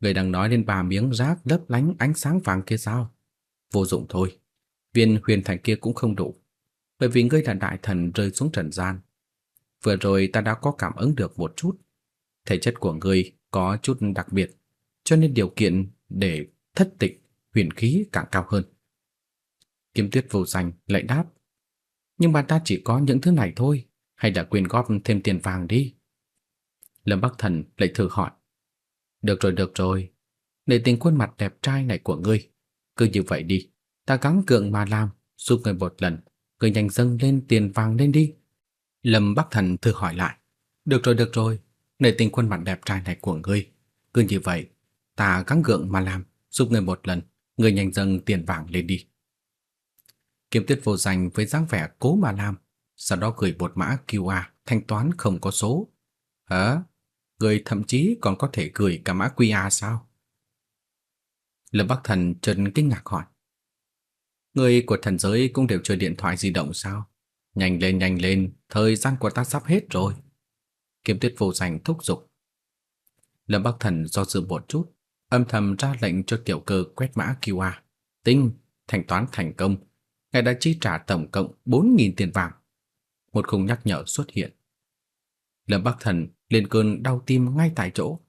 Người đang nói đến ba miếng rác lấp lánh ánh sáng vàng kia sao? Vô dụng thôi. Viên huyền thành kia cũng không đủ. Bởi vì ngươi là đại thần rơi xuống trần gian. Vừa rồi ta đã có cảm ứng được một chút. Thể chất của ngươi có chút đặc biệt, cho nên điều kiện để thất tịch huyền khí càng cao hơn. Kim Tuyết vô danh lại đáp. Nhưng mà ta chỉ có những thứ này thôi, hay là quyên góp thêm tiền vàng đi. Lâm Bắc Thần lại thử hỏi. Được rồi, được rồi. Để tình khuôn mặt đẹp trai này của ngươi. Cứ như vậy đi. Ta gắng cường mà làm, giúp ngươi một lần. Ngươi nhanh dâng lên tiền vàng lên đi. Lâm Bắc Thần thử hỏi lại. Được rồi, được rồi. Để tình khuôn mặt đẹp trai này của ngươi. Cứ như vậy, ta gắng gượng mà làm, giúp ngươi một lần. Ngươi nhanh dâng tiền vàng lên đi. Kiếm tuyết vô danh với dáng vẻ cố mà làm, sau đó gửi một mã QR thanh toán không có số. Hả? Người thậm chí còn có thể gửi cả mã QR sao? Lâm Bắc Thần trần kinh ngạc hỏi. Người của thần giới cũng đều chơi điện thoại di động sao? Nhanh lên nhanh lên, thời gian của ta sắp hết rồi. Kiếm tuyết vô danh thúc giục. Lâm Bắc Thần do dự một chút, âm thầm ra lệnh cho tiểu cơ quét mã QR. Tinh, thanh toán thành công. Ngài đã chi trả tổng cộng 4.000 tiền vàng. Một khung nhắc nhở xuất hiện. Lâm Bắc Thần lên cơn đau tim ngay tại chỗ.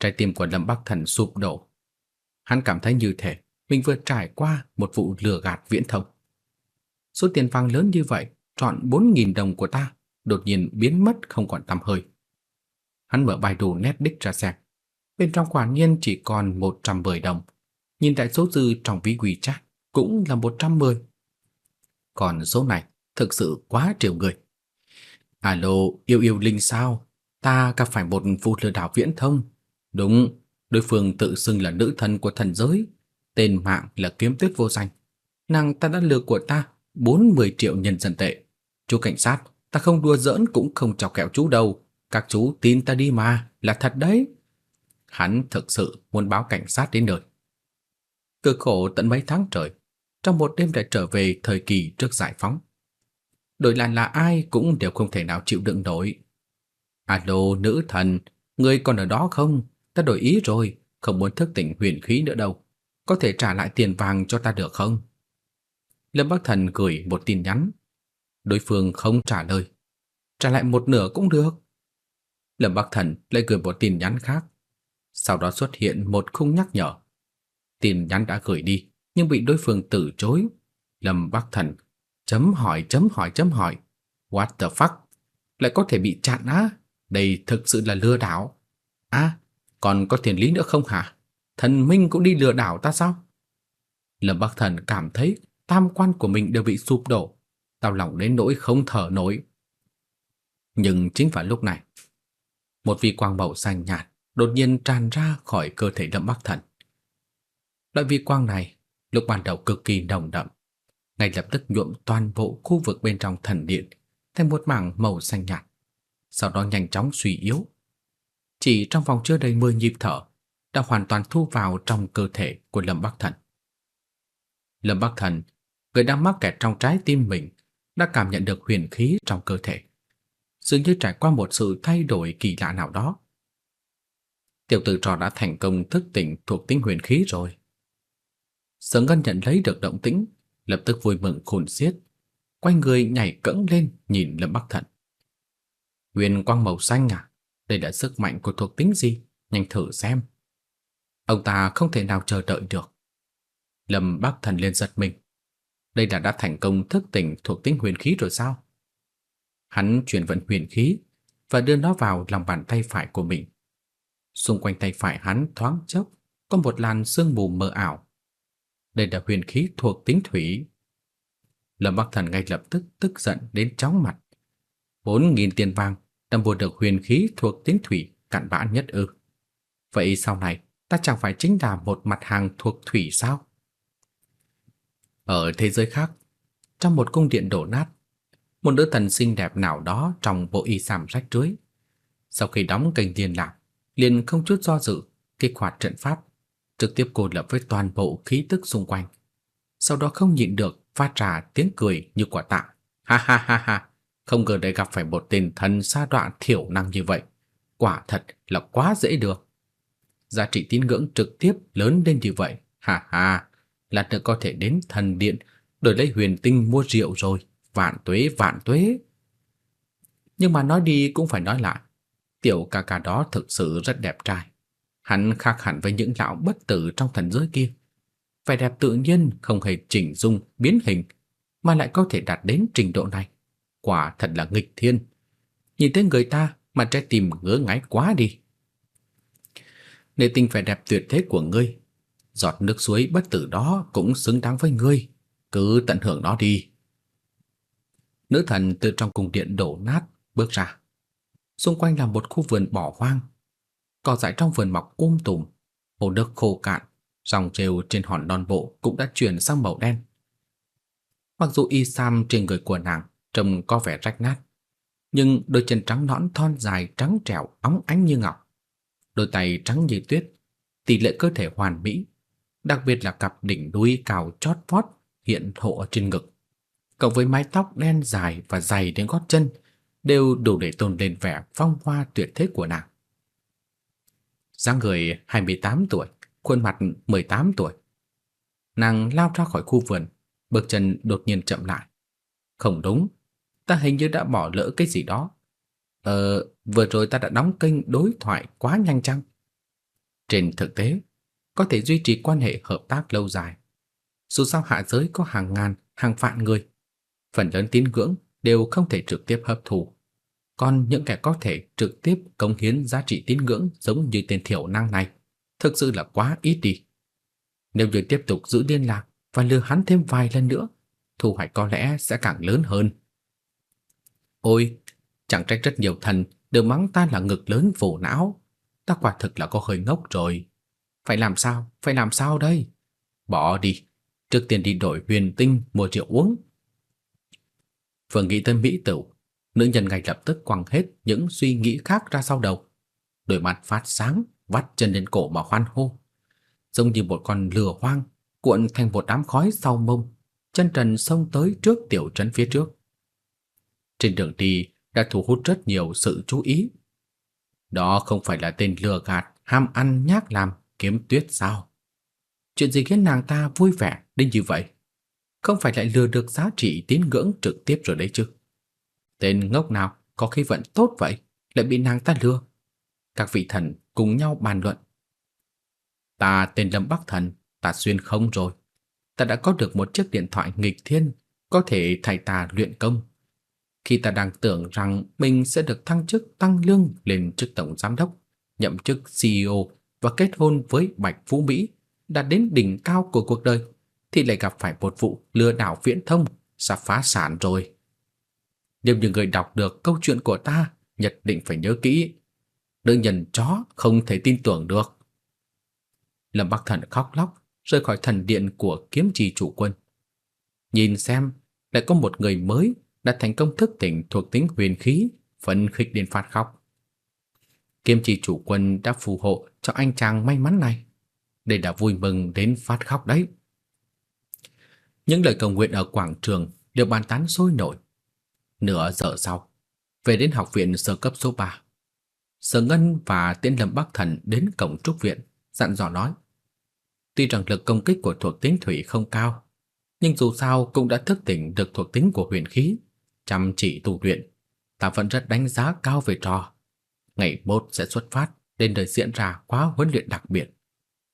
Trái tim của Lâm Bắc Thần sụp đổ. Hắn cảm thấy như thể mình vừa trải qua một vụ lừa gạt viễn thông. Số tiền vàng lớn như vậy, trọn 4.000 đồng của ta, đột nhiên biến mất không còn tăm hơi. Hắn mở bài đồ nét đích ra xem. Bên trong quả nhiên chỉ còn 110 đồng. Nhìn lại số dư trong ví WeChat cũng là 110. Còn số này thực sự quá triệu người. Alo, yêu yêu linh sao? Ta gặp phải một vụ lừa đảo viễn thông. Đúng, đối phương tự xưng là nữ thần của thần giới. Tên mạng là kiếm tuyết vô danh. Nàng ta đã lừa của ta 40 triệu nhân dân tệ. Chú cảnh sát, ta không đùa giỡn cũng không chọc kẹo chú đâu. Các chú tin ta đi mà, là thật đấy. Hắn thực sự muốn báo cảnh sát đến nơi. Cực khổ tận mấy tháng trời, trong một đêm lại trở về thời kỳ trước giải phóng. Đội làn là ai cũng đều không thể nào chịu đựng nổi. Alo, nữ thần, ngươi còn ở đó không? Ta đổi ý rồi, không muốn thức tỉnh huyền khí nữa đâu. Có thể trả lại tiền vàng cho ta được không? Lâm Bắc Thần gửi một tin nhắn. Đối phương không trả lời. Trả lại một nửa cũng được. Lâm Bắc Thần lại gửi một tin nhắn khác. Sau đó xuất hiện một khung nhắc nhở. Tin nhắn đã gửi đi, nhưng bị đối phương từ chối. Lâm Bắc Thần chấm hỏi chấm hỏi chấm hỏi. What the fuck? Lại có thể bị chặn á? Đây thực sự là lừa đảo. À, còn có tiền lý nữa không hả? Thần minh cũng đi lừa đảo ta sao? Lâm Bắc Thần cảm thấy tam quan của mình đều bị sụp đổ, đau lòng đến nỗi không thở nổi. Nhưng chính vào lúc này, một vị quang màu xanh nhạt đột nhiên tràn ra khỏi cơ thể Lâm Bắc Thần. Loại vi quang này lúc ban đầu cực kỳ nồng đậm, ngay lập tức nhuộm toàn bộ khu vực bên trong thần điện thành một mảng màu xanh nhạt, sau đó nhanh chóng suy yếu. Chỉ trong vòng chưa đầy 10 nhịp thở, đã hoàn toàn thu vào trong cơ thể của Lâm Bắc Thần. Lâm Bắc Thần, người đang mắc kẹt trong trái tim mình, đã cảm nhận được huyền khí trong cơ thể. Dường như trải qua một sự thay đổi kỳ lạ nào đó. Tiểu tử trò đã thành công thức tỉnh thuộc tính huyền khí rồi. Sở Ngân nhận lấy được động tĩnh, lập tức vui mừng khôn xiết, quay người nhảy cẫng lên nhìn Lâm Bắc Thần. Huyền quang màu xanh à? Đây là sức mạnh của thuộc tính gì? Nhanh thử xem. Ông ta không thể nào chờ đợi được. Lâm Bắc Thần lên giật mình. Đây là đã thành công thức tỉnh thuộc tính huyền khí rồi sao? Hắn chuyển vận huyền khí và đưa nó vào lòng bàn tay phải của mình. Xung quanh tay phải hắn thoáng chốc có một làn sương mù mờ ảo. Đây là huyền khí thuộc tính thủy. Lâm Bắc Thần ngay lập tức tức giận đến chóng mặt. Bốn nghìn tiền vàng đã mua được huyền khí thuộc tính thủy cặn bã nhất ư. Vậy sau này ta chẳng phải chính là một mặt hàng thuộc thủy sao? Ở thế giới khác, trong một cung điện đổ nát, một nữ thần xinh đẹp nào đó trong bộ y sam rách rưới. Sau khi đóng kênh liên lạc, liền không chút do dự kích hoạt trận pháp, trực tiếp cô lập với toàn bộ khí tức xung quanh. Sau đó không nhịn được phát ra tiếng cười như quả tạ. Ha ha ha ha, không ngờ lại gặp phải một tên thần sa đoạn thiểu năng như vậy. Quả thật là quá dễ được. Giá trị tín ngưỡng trực tiếp lớn lên như vậy. Ha ha, là nữa có thể đến thần điện đổi lấy huyền tinh mua rượu rồi. Vạn tuế vạn tuế. Nhưng mà nói đi cũng phải nói lại. Tiểu ca ca đó thực sự rất đẹp trai. Hắn khác hẳn với những lão bất tử trong thần giới kia. Vẻ đẹp tự nhiên không hề chỉnh dung, biến hình, mà lại có thể đạt đến trình độ này. Quả thật là nghịch thiên. Nhìn thấy người ta mà trái tim ngứa ngáy quá đi. Nề tình vẻ đẹp tuyệt thế của ngươi, giọt nước suối bất tử đó cũng xứng đáng với ngươi, cứ tận hưởng nó đi. Nữ thần từ trong cung điện đổ nát bước ra. Xung quanh là một khu vườn bỏ hoang. Cỏ dại trong vườn mọc um tùm, hồ nước khô cạn, dòng rêu trên hòn non bộ cũng đã chuyển sang màu đen. Mặc dù y sam trên người của nàng trông có vẻ rách nát, nhưng đôi chân trắng nõn thon dài trắng trẻo óng ánh như ngọc, đôi tay trắng như tuyết, tỷ lệ cơ thể hoàn mỹ, đặc biệt là cặp đỉnh đuôi cao chót vót hiện hộ ở trên ngực, cộng với mái tóc đen dài và dày đến gót chân, đều đủ để tôn lên vẻ phong hoa tuyệt thế của nàng dáng người 28 tuổi, khuôn mặt 18 tuổi. Nàng lao ra khỏi khu vườn, bước chân đột nhiên chậm lại. Không đúng, ta hình như đã bỏ lỡ cái gì đó. Ờ, vừa rồi ta đã đóng kênh đối thoại quá nhanh chăng? Trên thực tế, có thể duy trì quan hệ hợp tác lâu dài. Dù sao hạ giới có hàng ngàn, hàng vạn người, phần lớn tín ngưỡng đều không thể trực tiếp hấp thụ. Còn những kẻ có thể trực tiếp cống hiến giá trị tín ngưỡng giống như tên thiểu năng này, thực sự là quá ít đi. Nếu như tiếp tục giữ liên lạc và lừa hắn thêm vài lần nữa, thu hoạch có lẽ sẽ càng lớn hơn. Ôi, chẳng trách rất nhiều thần đều mắng ta là ngực lớn vồ não. Ta quả thực là có hơi ngốc rồi. Phải làm sao? Phải làm sao đây? Bỏ đi. Trước tiên đi đổi huyền tinh mua rượu uống. Vừa nghĩ tới Mỹ tử, nữ nhân ngay lập tức quăng hết những suy nghĩ khác ra sau đầu. Đôi mắt phát sáng, vắt chân lên cổ mà hoan hô. Giống như một con lừa hoang, cuộn thành một đám khói sau mông, chân trần xông tới trước tiểu trấn phía trước. Trên đường đi đã thu hút rất nhiều sự chú ý. Đó không phải là tên lừa gạt, ham ăn nhác làm, kiếm tuyết sao? Chuyện gì khiến nàng ta vui vẻ đến như vậy? Không phải lại lừa được giá trị tín ngưỡng trực tiếp rồi đấy chứ? Tên ngốc nào có khí vận tốt vậy lại bị nàng ta lừa? Các vị thần cùng nhau bàn luận. Ta tên Lâm Bắc Thần, ta xuyên không rồi. Ta đã có được một chiếc điện thoại nghịch thiên có thể thay ta luyện công. Khi ta đang tưởng rằng mình sẽ được thăng chức tăng lương lên chức tổng giám đốc, nhậm chức CEO và kết hôn với Bạch Phú Mỹ, đạt đến đỉnh cao của cuộc đời, thì lại gặp phải một vụ lừa đảo viễn thông, sắp phá sản rồi. Nếu như người đọc được câu chuyện của ta, nhất định phải nhớ kỹ. Đương nhân chó không thể tin tưởng được. Lâm Bắc Thần khóc lóc, rời khỏi thần điện của kiếm trì chủ quân. Nhìn xem, lại có một người mới đã thành công thức tỉnh thuộc tính huyền khí, phấn khích đến phát khóc. Kiếm trì chủ quân đã phù hộ cho anh chàng may mắn này. Đây đã vui mừng đến phát khóc đấy. Những lời cầu nguyện ở quảng trường đều bàn tán sôi nổi. Nửa giờ sau, về đến học viện sơ cấp số 3. Sở Ngân và Tiễn Lâm Bắc Thần đến cổng trúc viện, dặn dò nói: Tuy rằng lực công kích của thuộc tính thủy không cao, nhưng dù sao cũng đã thức tỉnh được thuộc tính của huyền khí, chăm chỉ tu luyện, ta vẫn rất đánh giá cao về trò. Ngày mốt sẽ xuất phát đến đời diễn ra khóa huấn luyện đặc biệt.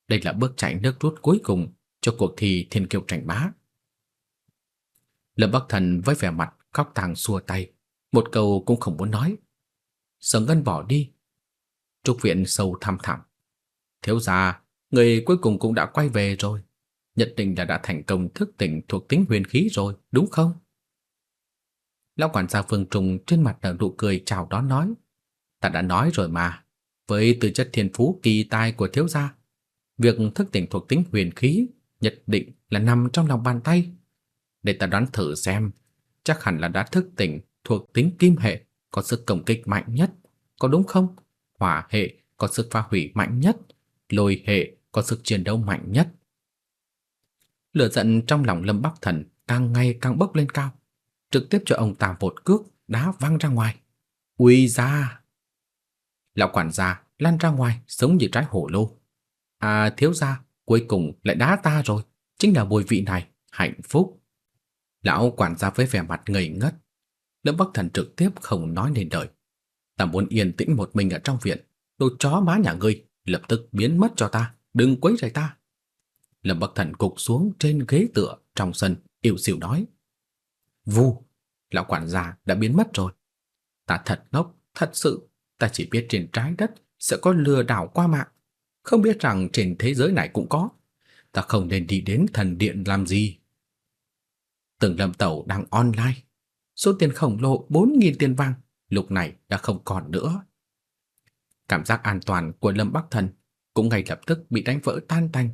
Đây là bước chạy nước rút cuối cùng cho cuộc thi thiên kiêu tranh bá. Lâm Bắc Thần với vẻ mặt khóc tàng xua tay, một câu cũng không muốn nói. Sở Ngân bỏ đi. Trúc viện sâu thăm thẳm. Thiếu gia, người cuối cùng cũng đã quay về rồi. Nhất định là đã thành công thức tỉnh thuộc tính huyền khí rồi, đúng không? Lão quản gia Phương Trùng trên mặt nở nụ cười chào đón nói. Ta đã nói rồi mà, với tư chất thiên phú kỳ tài của thiếu gia, việc thức tỉnh thuộc tính huyền khí nhất định là nằm trong lòng bàn tay. Để ta đoán thử xem, chắc hẳn là đã thức tỉnh thuộc tính kim hệ có sức công kích mạnh nhất, có đúng không? Hỏa hệ có sức phá hủy mạnh nhất, lôi hệ có sức chiến đấu mạnh nhất. Lửa giận trong lòng Lâm Bắc Thần càng ngày càng bốc lên cao, trực tiếp cho ông ta một cước đá văng ra ngoài. Ui ra! Lão quản gia lăn ra ngoài giống như trái hổ lô. À thiếu gia, cuối cùng lại đá ta rồi, chính là mùi vị này, hạnh phúc. Lão quản gia với vẻ mặt ngây ngất. Lâm Bắc Thần trực tiếp không nói nên lời. Ta muốn yên tĩnh một mình ở trong viện, đồ chó má nhà ngươi, lập tức biến mất cho ta, đừng quấy rầy ta. Lâm Bắc Thần cục xuống trên ghế tựa trong sân, yêu xỉu nói. Vu, lão quản gia đã biến mất rồi. Ta thật ngốc, thật sự, ta chỉ biết trên trái đất sẽ có lừa đảo qua mạng, không biết rằng trên thế giới này cũng có. Ta không nên đi đến thần điện làm gì. Từng lâm tẩu đang online, số tiền khổng lồ 4.000 tiền vàng lúc này đã không còn nữa. Cảm giác an toàn của Lâm Bắc Thần cũng ngay lập tức bị đánh vỡ tan tành.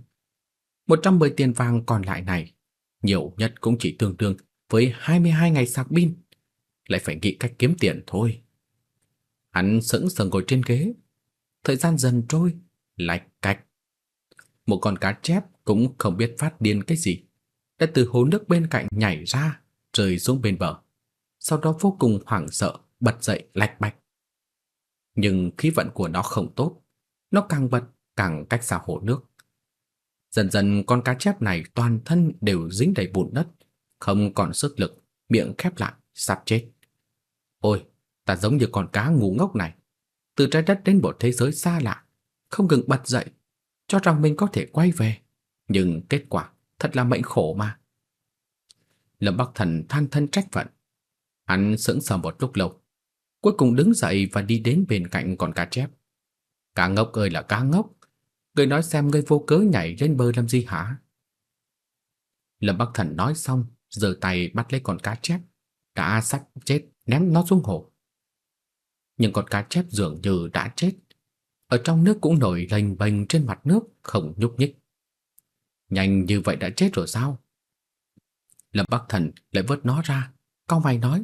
110 tiền vàng còn lại này, nhiều nhất cũng chỉ tương đương với 22 ngày sạc pin, lại phải nghĩ cách kiếm tiền thôi. Hắn sững sờ ngồi trên ghế, thời gian dần trôi, lạch cạch. Một con cá chép cũng không biết phát điên cái gì, đã từ hồ nước bên cạnh nhảy ra, rơi xuống bên bờ. Sau đó vô cùng hoảng sợ, bật dậy lạch bạch. Nhưng khí vận của nó không tốt, nó càng bật càng cách xa hồ nước. Dần dần con cá chép này toàn thân đều dính đầy bùn đất, không còn sức lực, miệng khép lại, sắp chết. Ôi, ta giống như con cá ngu ngốc này, từ trái đất đến một thế giới xa lạ, không ngừng bật dậy, cho rằng mình có thể quay về, nhưng kết quả thật là mệnh khổ mà. Lâm Bắc Thần than thân trách phận. Hắn sững sờ một lúc lâu, cuối cùng đứng dậy và đi đến bên cạnh con cá chép. Cá ngốc ơi là cá ngốc, ngươi nói xem ngươi vô cớ nhảy lên bờ làm gì hả? Lâm Bắc Thần nói xong, giơ tay bắt lấy con cá chép, đã sắp chết ném nó xuống hồ. Nhưng con cá chép dường như đã chết, ở trong nước cũng nổi lềnh bềnh trên mặt nước, không nhúc nhích. Nhanh như vậy đã chết rồi sao? Lâm Bắc Thần lại vớt nó ra, cau mày nói,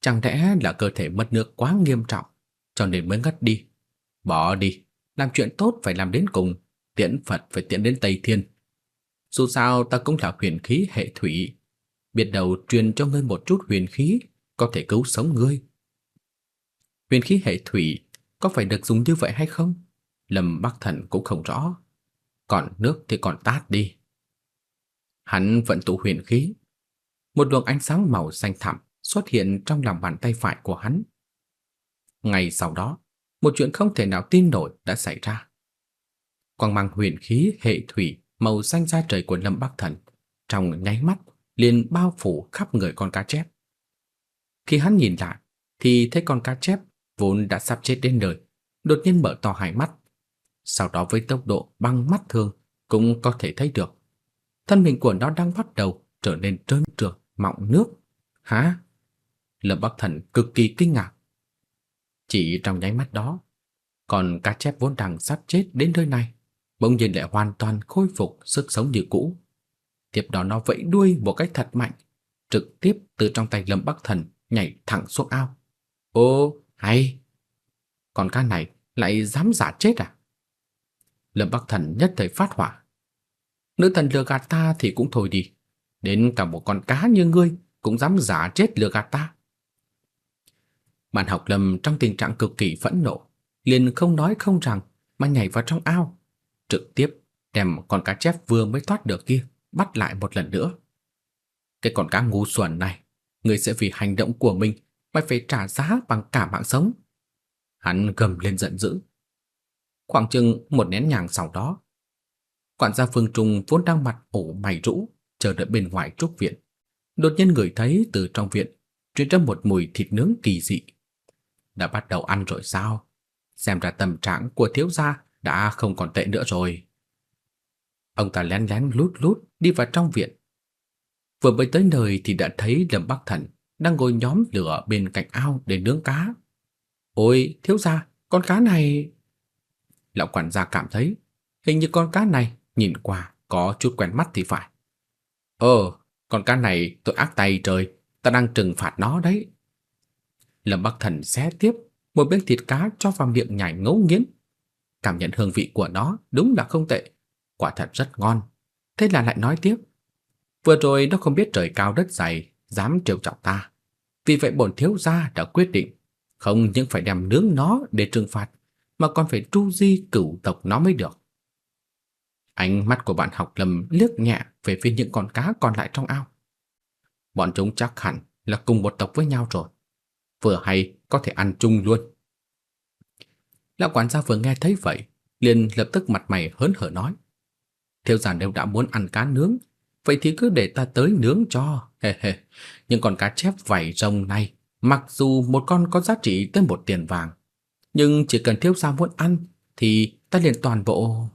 chẳng lẽ là cơ thể mất nước quá nghiêm trọng, cho nên mới ngất đi. Bỏ đi, làm chuyện tốt phải làm đến cùng, tiễn Phật phải tiễn đến Tây Thiên. Dù sao ta cũng là huyền khí hệ thủy, biết đầu truyền cho ngươi một chút huyền khí có thể cứu sống ngươi. Huyền khí hệ thủy có phải được dùng như vậy hay không? Lâm Bắc Thần cũng không rõ. Còn nước thì còn tát đi. Hắn vận tụ huyền khí. Một luồng ánh sáng màu xanh thẳm xuất hiện trong lòng bàn tay phải của hắn. Ngày sau đó, một chuyện không thể nào tin nổi đã xảy ra. Quang mang huyền khí hệ thủy màu xanh da trời của Lâm Bắc Thần trong nháy mắt liền bao phủ khắp người con cá chép. Khi hắn nhìn lại, thì thấy con cá chép vốn đã sắp chết đến nơi, đột nhiên mở to hai mắt. Sau đó với tốc độ băng mắt thường cũng có thể thấy được, thân hình của nó đang bắt đầu trở nên trơn trượt, mọng nước. Hả? Lâm Bắc Thần cực kỳ kinh ngạc. Chỉ trong nháy mắt đó, còn cá chép vốn đang sắp chết đến nơi này, bỗng nhiên lại hoàn toàn khôi phục sức sống như cũ. Tiếp đó nó vẫy đuôi một cách thật mạnh, trực tiếp từ trong tay Lâm Bắc Thần nhảy thẳng xuống ao. Ô, hay! còn cá này lại dám giả chết à? Lâm Bắc Thần nhất thời phát hỏa. Nữ thần lừa gạt ta thì cũng thôi đi. Đến cả một con cá như ngươi cũng dám giả chết lừa gạt ta. Bạn học Lâm trong tình trạng cực kỳ phẫn nộ, liền không nói không rằng mà nhảy vào trong ao, trực tiếp đem con cá chép vừa mới thoát được kia bắt lại một lần nữa. Cái con cá ngu xuẩn này, ngươi sẽ vì hành động của mình mà phải trả giá bằng cả mạng sống. Hắn gầm lên giận dữ. Khoảng chừng một nén nhàng sau đó, Quản gia Phương Trung vốn đang mặt ủ mày rũ, chờ đợi bên ngoài trúc viện. Đột nhiên người thấy từ trong viện truyền ra một mùi thịt nướng kỳ dị. Đã bắt đầu ăn rồi sao? Xem ra tâm trạng của thiếu gia đã không còn tệ nữa rồi. Ông ta lén lén lút lút đi vào trong viện. Vừa mới tới nơi thì đã thấy Lâm Bắc Thần đang ngồi nhóm lửa bên cạnh ao để nướng cá. Ôi, thiếu gia, con cá này... Lão quản gia cảm thấy hình như con cá này nhìn qua có chút quen mắt thì phải. Ờ, con cá này tôi ác tay trời, ta đang trừng phạt nó đấy. Lâm Bắc Thần xé tiếp một miếng thịt cá cho vào miệng nhảy ngấu nghiến. Cảm nhận hương vị của nó đúng là không tệ, quả thật rất ngon. Thế là lại nói tiếp. Vừa rồi nó không biết trời cao đất dày, dám trêu chọc ta. Vì vậy bổn thiếu gia đã quyết định không những phải đem nướng nó để trừng phạt, mà còn phải tru di cửu tộc nó mới được. Ánh mắt của bạn học lầm liếc nhẹ về phía những con cá còn lại trong ao. Bọn chúng chắc hẳn là cùng một tộc với nhau rồi. Vừa hay có thể ăn chung luôn. Lão quản gia vừa nghe thấy vậy, liền lập tức mặt mày hớn hở nói. Thiếu gia đều đã muốn ăn cá nướng, vậy thì cứ để ta tới nướng cho. Hề hề, những con cá chép vảy rồng này, mặc dù một con có giá trị tới một tiền vàng, nhưng chỉ cần thiếu gia muốn ăn thì ta liền toàn bộ.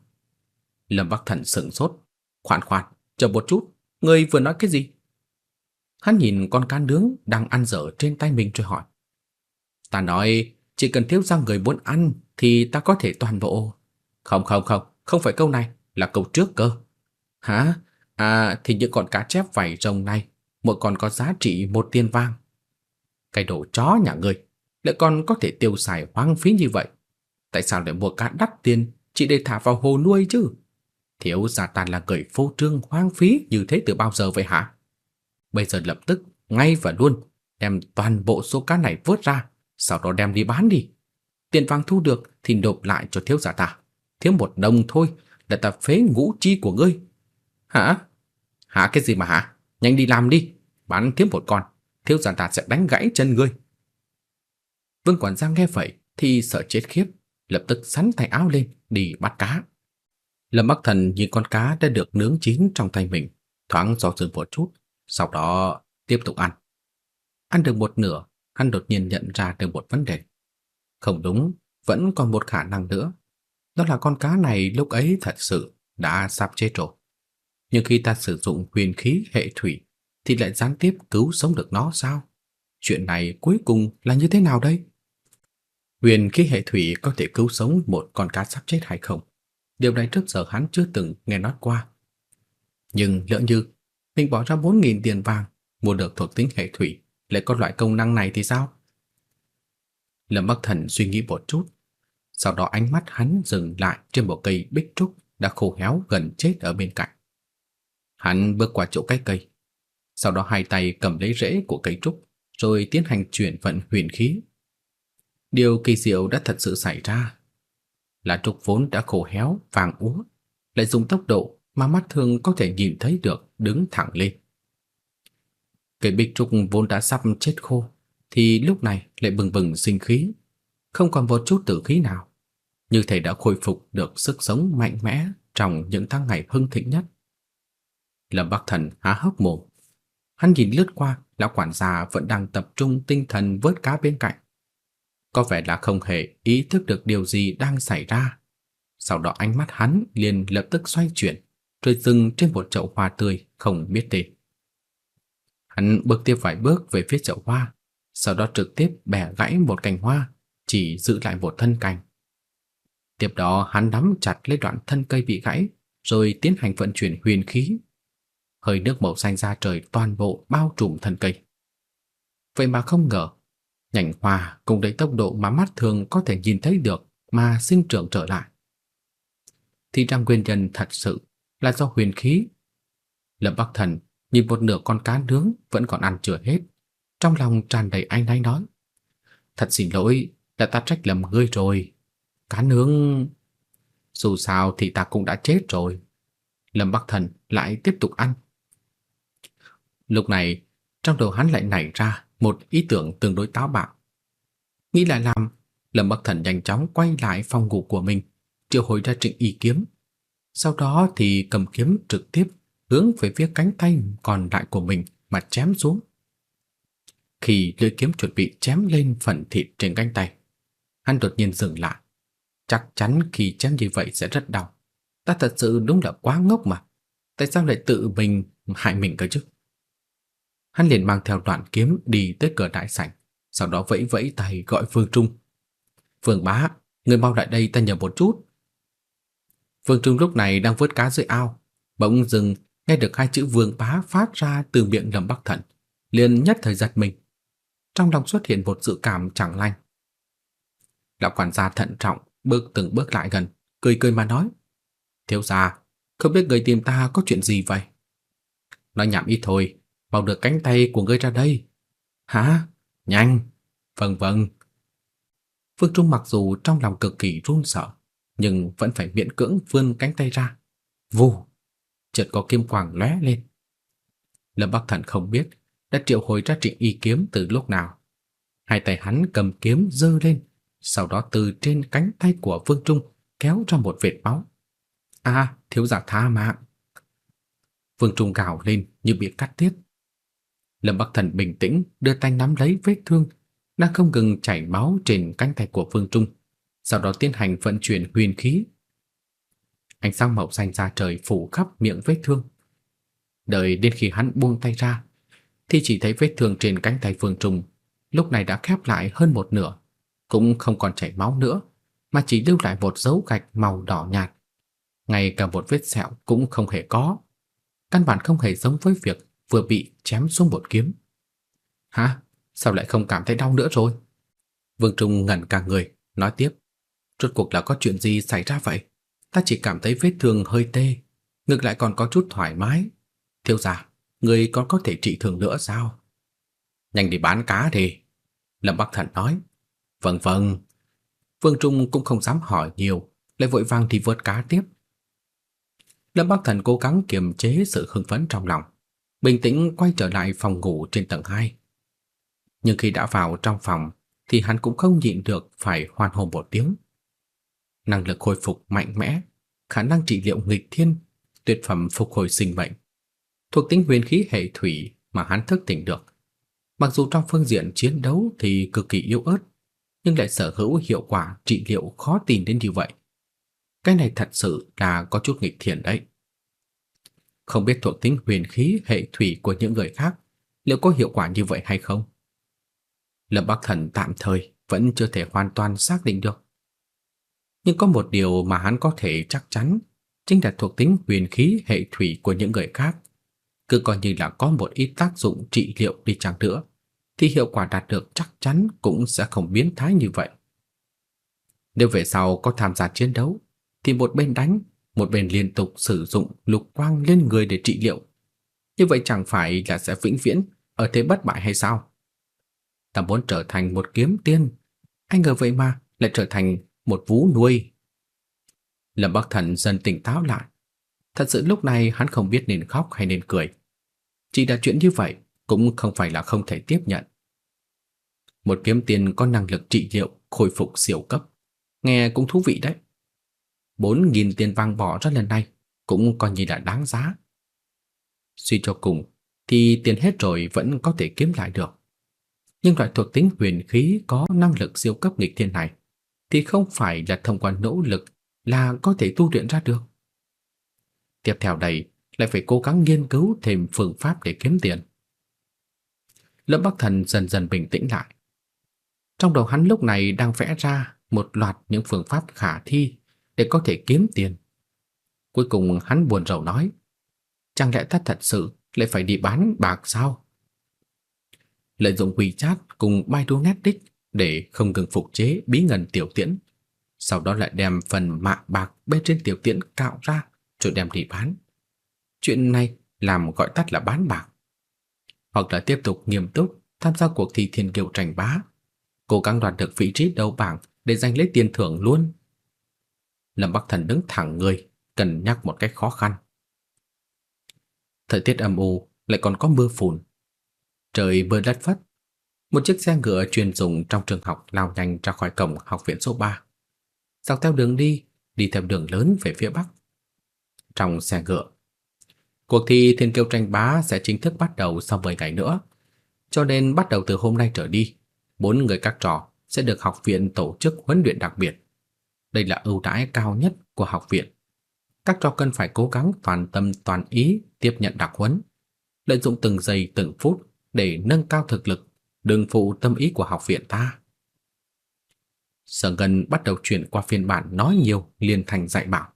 Lâm Bắc Thần sững sốt, khoan khoan, chờ một chút, người vừa nói cái gì? Hắn nhìn con cá nướng đang ăn dở trên tay mình rồi hỏi. Ta nói, chỉ cần thiếu gia người muốn ăn thì ta có thể toàn bộ. Không không không, không phải câu này, là câu trước cơ. Hả? À, thì những con cá chép vảy rồng này, mỗi con có giá trị một tiền vàng. Cái đồ chó nhà ngươi, lại còn có thể tiêu xài hoang phí như vậy. Tại sao lại mua cá đắt tiền chỉ để thả vào hồ nuôi chứ? Thiếu gia ta là người phô trương hoang phí như thế từ bao giờ vậy hả? Bây giờ lập tức, ngay và luôn, đem toàn bộ số cá này vớt ra, sau đó đem đi bán đi. Tiền vàng thu được thì nộp lại cho thiếu gia ta. Thiếu một đồng thôi là ta phế ngũ chi của ngươi. Hả? Hả cái gì mà hả? Nhanh đi làm đi, bán thiếu một con, thiếu gia ta sẽ đánh gãy chân ngươi. Vương quản gia nghe vậy thì sợ chết khiếp, lập tức sắn tay áo lên đi bắt cá. Lâm Bắc Thần nhìn con cá đã được nướng chín trong tay mình, thoáng do dự một chút, sau đó tiếp tục ăn. Ăn được một nửa, hắn đột nhiên nhận ra được một vấn đề. Không đúng, vẫn còn một khả năng nữa. Đó là con cá này lúc ấy thật sự đã sắp chết rồi. Nhưng khi ta sử dụng huyền khí hệ thủy thì lại gián tiếp cứu sống được nó sao? Chuyện này cuối cùng là như thế nào đây? Huyền khí hệ thủy có thể cứu sống một con cá sắp chết hay không? Điều này trước giờ hắn chưa từng nghe nói qua. Nhưng lỡ như mình bỏ ra 4.000 tiền vàng mua được thuộc tính hệ thủy lại có loại công năng này thì sao? Lâm Bắc Thần suy nghĩ một chút, sau đó ánh mắt hắn dừng lại trên một cây bích trúc đã khô héo gần chết ở bên cạnh. Hắn bước qua chỗ cái cây, sau đó hai tay cầm lấy rễ của cây trúc, rồi tiến hành chuyển vận huyền khí. Điều kỳ diệu đã thật sự xảy ra. Lá trúc vốn đã khô héo, vàng úa, lại dùng tốc độ mà mắt thường có thể nhìn thấy được đứng thẳng lên. Cây bích trúc vốn đã sắp chết khô, thì lúc này lại bừng bừng sinh khí, không còn một chút tử khí nào. Như thể đã khôi phục được sức sống mạnh mẽ trong những tháng ngày hưng thịnh nhất. Lâm Bắc Thần há hốc mồm. Hắn nhìn lướt qua, lão quản gia vẫn đang tập trung tinh thần vớt cá bên cạnh. Có vẻ là không hề ý thức được điều gì đang xảy ra. Sau đó ánh mắt hắn liền lập tức xoay chuyển, rồi dừng trên một chậu hoa tươi không biết tên. Hắn bước tiếp vài bước về phía chậu hoa, sau đó trực tiếp bẻ gãy một cành hoa, chỉ giữ lại một thân cành. Tiếp đó hắn nắm chặt lấy đoạn thân cây bị gãy, rồi tiến hành vận chuyển huyền khí. Hơi nước màu xanh ra trời toàn bộ bao trùm thân cây. Vậy mà không ngờ, nhành hoa cùng với tốc độ mà mắt thường có thể nhìn thấy được mà sinh trưởng trở lại. Thì Trang nguyên nhân thật sự là do huyền khí. Lâm Bắc Thần nhìn một nửa con cá nướng vẫn còn ăn chưa hết, trong lòng tràn đầy anh náy nói: "Thật xin lỗi, đã ta trách lầm ngươi rồi. Cá nướng dù sao thì ta cũng đã chết rồi." Lâm Bắc Thần lại tiếp tục ăn. Lúc này, trong đầu hắn lại nảy ra một ý tưởng tương đối táo bạo. Nghĩ lại làm, Lâm Bắc Thần nhanh chóng quay lại phòng ngủ của mình, triệu hồi ra trịnh y kiếm. sau đó thì cầm kiếm trực tiếp hướng về phía cánh tay còn lại của mình mà chém xuống. Khi lưỡi kiếm chuẩn bị chém lên phần thịt trên cánh tay, hắn đột nhiên dừng lại. Chắc chắn khi chém như vậy sẽ rất đau. Ta thật sự đúng là quá ngốc mà. Tại sao lại tự mình hại mình cơ chứ? Hắn liền mang theo đoạn kiếm đi tới cửa đại sảnh, sau đó vẫy vẫy tay gọi phương Trung. phương bá, người mau lại đây ta nhờ một chút." phương Trung lúc này đang vớt cá dưới ao, bỗng dừng nghe được hai chữ Vương bá phát ra từ miệng Lâm Bắc Thần, liền nhất thời giật mình. Trong lòng xuất hiện một dự cảm chẳng lành. Lão quản gia thận trọng bước từng bước lại gần, cười cười mà nói: "Thiếu gia, không biết người tìm ta có chuyện gì vậy?" Nói nhảm ít thôi, mau được cánh tay của ngươi ra đây. Hả? Nhanh. Vâng vâng. Phương Trung mặc dù trong lòng cực kỳ run sợ, nhưng vẫn phải miễn cưỡng vươn cánh tay ra. Vù, chợt có kim quang lóe lên. Lâm Bắc Thần không biết đã triệu hồi ra trịnh y kiếm từ lúc nào. Hai tay hắn cầm kiếm giơ lên, sau đó từ trên cánh tay của Vương Trung kéo ra một vệt máu. "A, thiếu gia tha mạng." Vương Trung gào lên như bị cắt tiết. Lâm Bắc Thần bình tĩnh đưa tay nắm lấy vết thương đang không ngừng chảy máu trên cánh tay của phương Trung, sau đó tiến hành vận chuyển huyền khí. Ánh sáng màu xanh ra trời phủ khắp miệng vết thương. Đợi đến khi hắn buông tay ra, thì chỉ thấy vết thương trên cánh tay phương Trung lúc này đã khép lại hơn một nửa, cũng không còn chảy máu nữa, mà chỉ lưu lại một dấu gạch màu đỏ nhạt. Ngay cả một vết sẹo cũng không hề có. Căn bản không hề giống với việc vừa bị chém xuống một kiếm. Hả? Sao lại không cảm thấy đau nữa rồi? Vương Trung ngẩn cả người, nói tiếp. Rốt cuộc là có chuyện gì xảy ra vậy? Ta chỉ cảm thấy vết thương hơi tê, ngược lại còn có chút thoải mái. Thiếu gia, người còn có thể trị thương nữa sao? Nhanh đi bán cá đi. Lâm Bắc Thần nói. Vâng vâng. Vương Trung cũng không dám hỏi nhiều, lại vội vàng đi vớt cá tiếp. Lâm Bắc Thần cố gắng kiềm chế sự hưng phấn trong lòng bình tĩnh quay trở lại phòng ngủ trên tầng 2. Nhưng khi đã vào trong phòng thì hắn cũng không nhịn được phải hoan hô một tiếng. Năng lực hồi phục mạnh mẽ, khả năng trị liệu nghịch thiên, tuyệt phẩm phục hồi sinh mệnh, thuộc tính huyền khí hệ thủy mà hắn thức tỉnh được. Mặc dù trong phương diện chiến đấu thì cực kỳ yếu ớt, nhưng lại sở hữu hiệu quả trị liệu khó tin đến như vậy. Cái này thật sự là có chút nghịch thiên đấy. Không biết thuộc tính huyền khí hệ thủy của những người khác liệu có hiệu quả như vậy hay không. Lâm Bắc Thần tạm thời vẫn chưa thể hoàn toàn xác định được. Nhưng có một điều mà hắn có thể chắc chắn, chính là thuộc tính huyền khí hệ thủy của những người khác. Cứ coi như là có một ít tác dụng trị liệu đi chăng nữa, thì hiệu quả đạt được chắc chắn cũng sẽ không biến thái như vậy. Nếu về sau có tham gia chiến đấu, thì một bên đánh, một bên liên tục sử dụng lục quang lên người để trị liệu. Như vậy chẳng phải là sẽ vĩnh viễn ở thế bất bại hay sao? Ta muốn trở thành một kiếm tiên, anh ngờ vậy mà lại trở thành một vú nuôi. Lâm Bắc Thần dần tỉnh táo lại. Thật sự lúc này hắn không biết nên khóc hay nên cười. Chỉ là chuyện như vậy cũng không phải là không thể tiếp nhận. Một kiếm tiên có năng lực trị liệu khôi phục siêu cấp, nghe cũng thú vị đấy. 4.000 tiền vàng bỏ ra lần này cũng coi như là đáng giá. Suy cho cùng, thì tiền hết rồi vẫn có thể kiếm lại được. Nhưng loại thuộc tính huyền khí có năng lực siêu cấp nghịch thiên này thì không phải là thông qua nỗ lực là có thể tu luyện ra được. Tiếp theo đây, lại phải cố gắng nghiên cứu thêm phương pháp để kiếm tiền. Lâm Bắc Thần dần dần bình tĩnh lại. Trong đầu hắn lúc này đang vẽ ra một loạt những phương pháp khả thi để có thể kiếm tiền. Cuối cùng hắn buồn rầu nói, chẳng lẽ ta thật sự lại phải đi bán bạc sao? Lợi dụng WeChat cùng Baidu để không ngừng phục chế bí ngân tiểu tiễn, sau đó lại đem phần mạ bạc bên trên tiểu tiễn cạo ra rồi đem đi bán. Chuyện này làm gọi tắt là bán bạc. Hoặc là tiếp tục nghiêm túc tham gia cuộc thi thiên kiều tranh bá, cố gắng đoạt được vị trí đầu bảng để giành lấy tiền thưởng luôn. Lâm Bắc Thần đứng thẳng người, cân nhắc một cách khó khăn. Thời tiết âm u, lại còn có mưa phùn. Trời mưa đất phất. Một chiếc xe ngựa chuyên dùng trong trường học lao nhanh ra khỏi cổng học viện số 3. Dọc theo đường đi, đi theo đường lớn về phía bắc. trong xe ngựa. Cuộc thi thiên kiêu tranh bá sẽ chính thức bắt đầu sau 10 ngày nữa. Cho nên bắt đầu từ hôm nay trở đi, bốn người các trò sẽ được học viện tổ chức huấn luyện đặc biệt. Đây là ưu đãi cao nhất của học viện. Các trò cần phải cố gắng toàn tâm toàn ý tiếp nhận đặc huấn, lợi dụng từng giây từng phút để nâng cao thực lực, đừng phụ tâm ý của học viện ta. Sở Ngân bắt đầu chuyển qua phiên bản nói nhiều liền thành dạy bảo.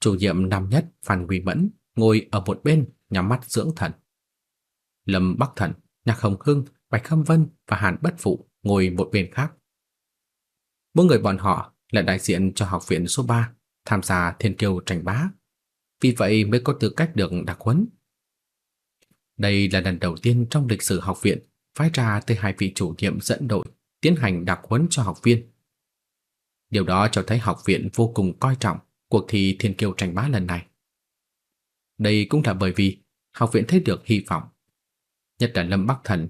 Chủ nhiệm năm nhất Phan Quỳ Mẫn ngồi ở một bên nhắm mắt dưỡng thần. Lâm Bắc Thần, Nhạc Hồng Hưng, Bạch Khâm Vân và Hàn Bất Phụ ngồi một bên khác. Mỗi người bọn họ là đại diện cho học viện số 3 tham gia thiên kiêu tranh bá, vì vậy mới có tư cách được đặc huấn. Đây là lần đầu tiên trong lịch sử học viện phái ra tới hai vị chủ nhiệm dẫn đội tiến hành đặc huấn cho học viên. Điều đó cho thấy học viện vô cùng coi trọng cuộc thi thiên kiêu tranh bá lần này. Đây cũng là bởi vì học viện thấy được hy vọng. Nhất là Lâm Bắc Thần,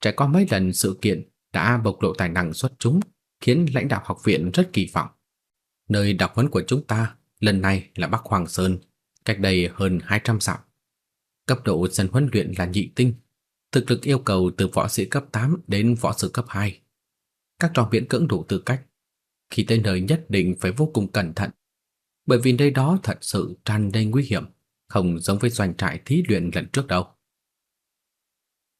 trải qua mấy lần sự kiện đã bộc lộ tài năng xuất chúng, khiến lãnh đạo học viện rất kỳ vọng. Nơi đặc huấn của chúng ta lần này là Bắc Hoàng Sơn, cách đây hơn 200 dặm. Cấp độ sân huấn luyện là nhị tinh, thực lực yêu cầu từ võ sĩ cấp 8 đến võ sư cấp 2. Các trò miễn cưỡng đủ tư cách. Khi tới nơi nhất định phải vô cùng cẩn thận, bởi vì nơi đó thật sự tràn đầy nguy hiểm, không giống với doanh trại thí luyện lần trước đâu.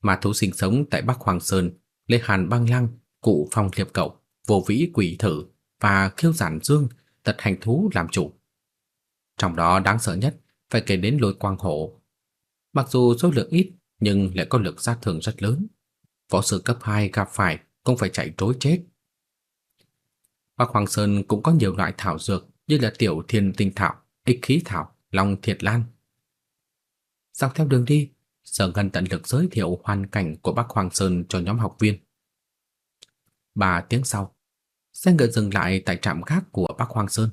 Mà thú sinh sống tại Bắc Hoàng Sơn, Lê Hàn Băng Lăng, Cụ Phong Liệp Cậu, Vô Vĩ Quỷ Thử và Khiêu Giản Dương, tật hành thú làm chủ. Trong đó đáng sợ nhất phải kể đến lôi quang hổ. Mặc dù số lượng ít nhưng lại có lực sát thương rất lớn. Võ sư cấp 2 gặp phải cũng phải chạy trối chết. Bắc Hoàng Sơn cũng có nhiều loại thảo dược như là tiểu thiên tinh thảo, ích khí thảo, long thiệt lan. Dọc theo đường đi, Sở Ngân tận lực giới thiệu hoàn cảnh của Bắc Hoàng Sơn cho nhóm học viên. Ba tiếng sau, xe ngựa dừng lại tại trạm gác của Bắc Hoàng Sơn.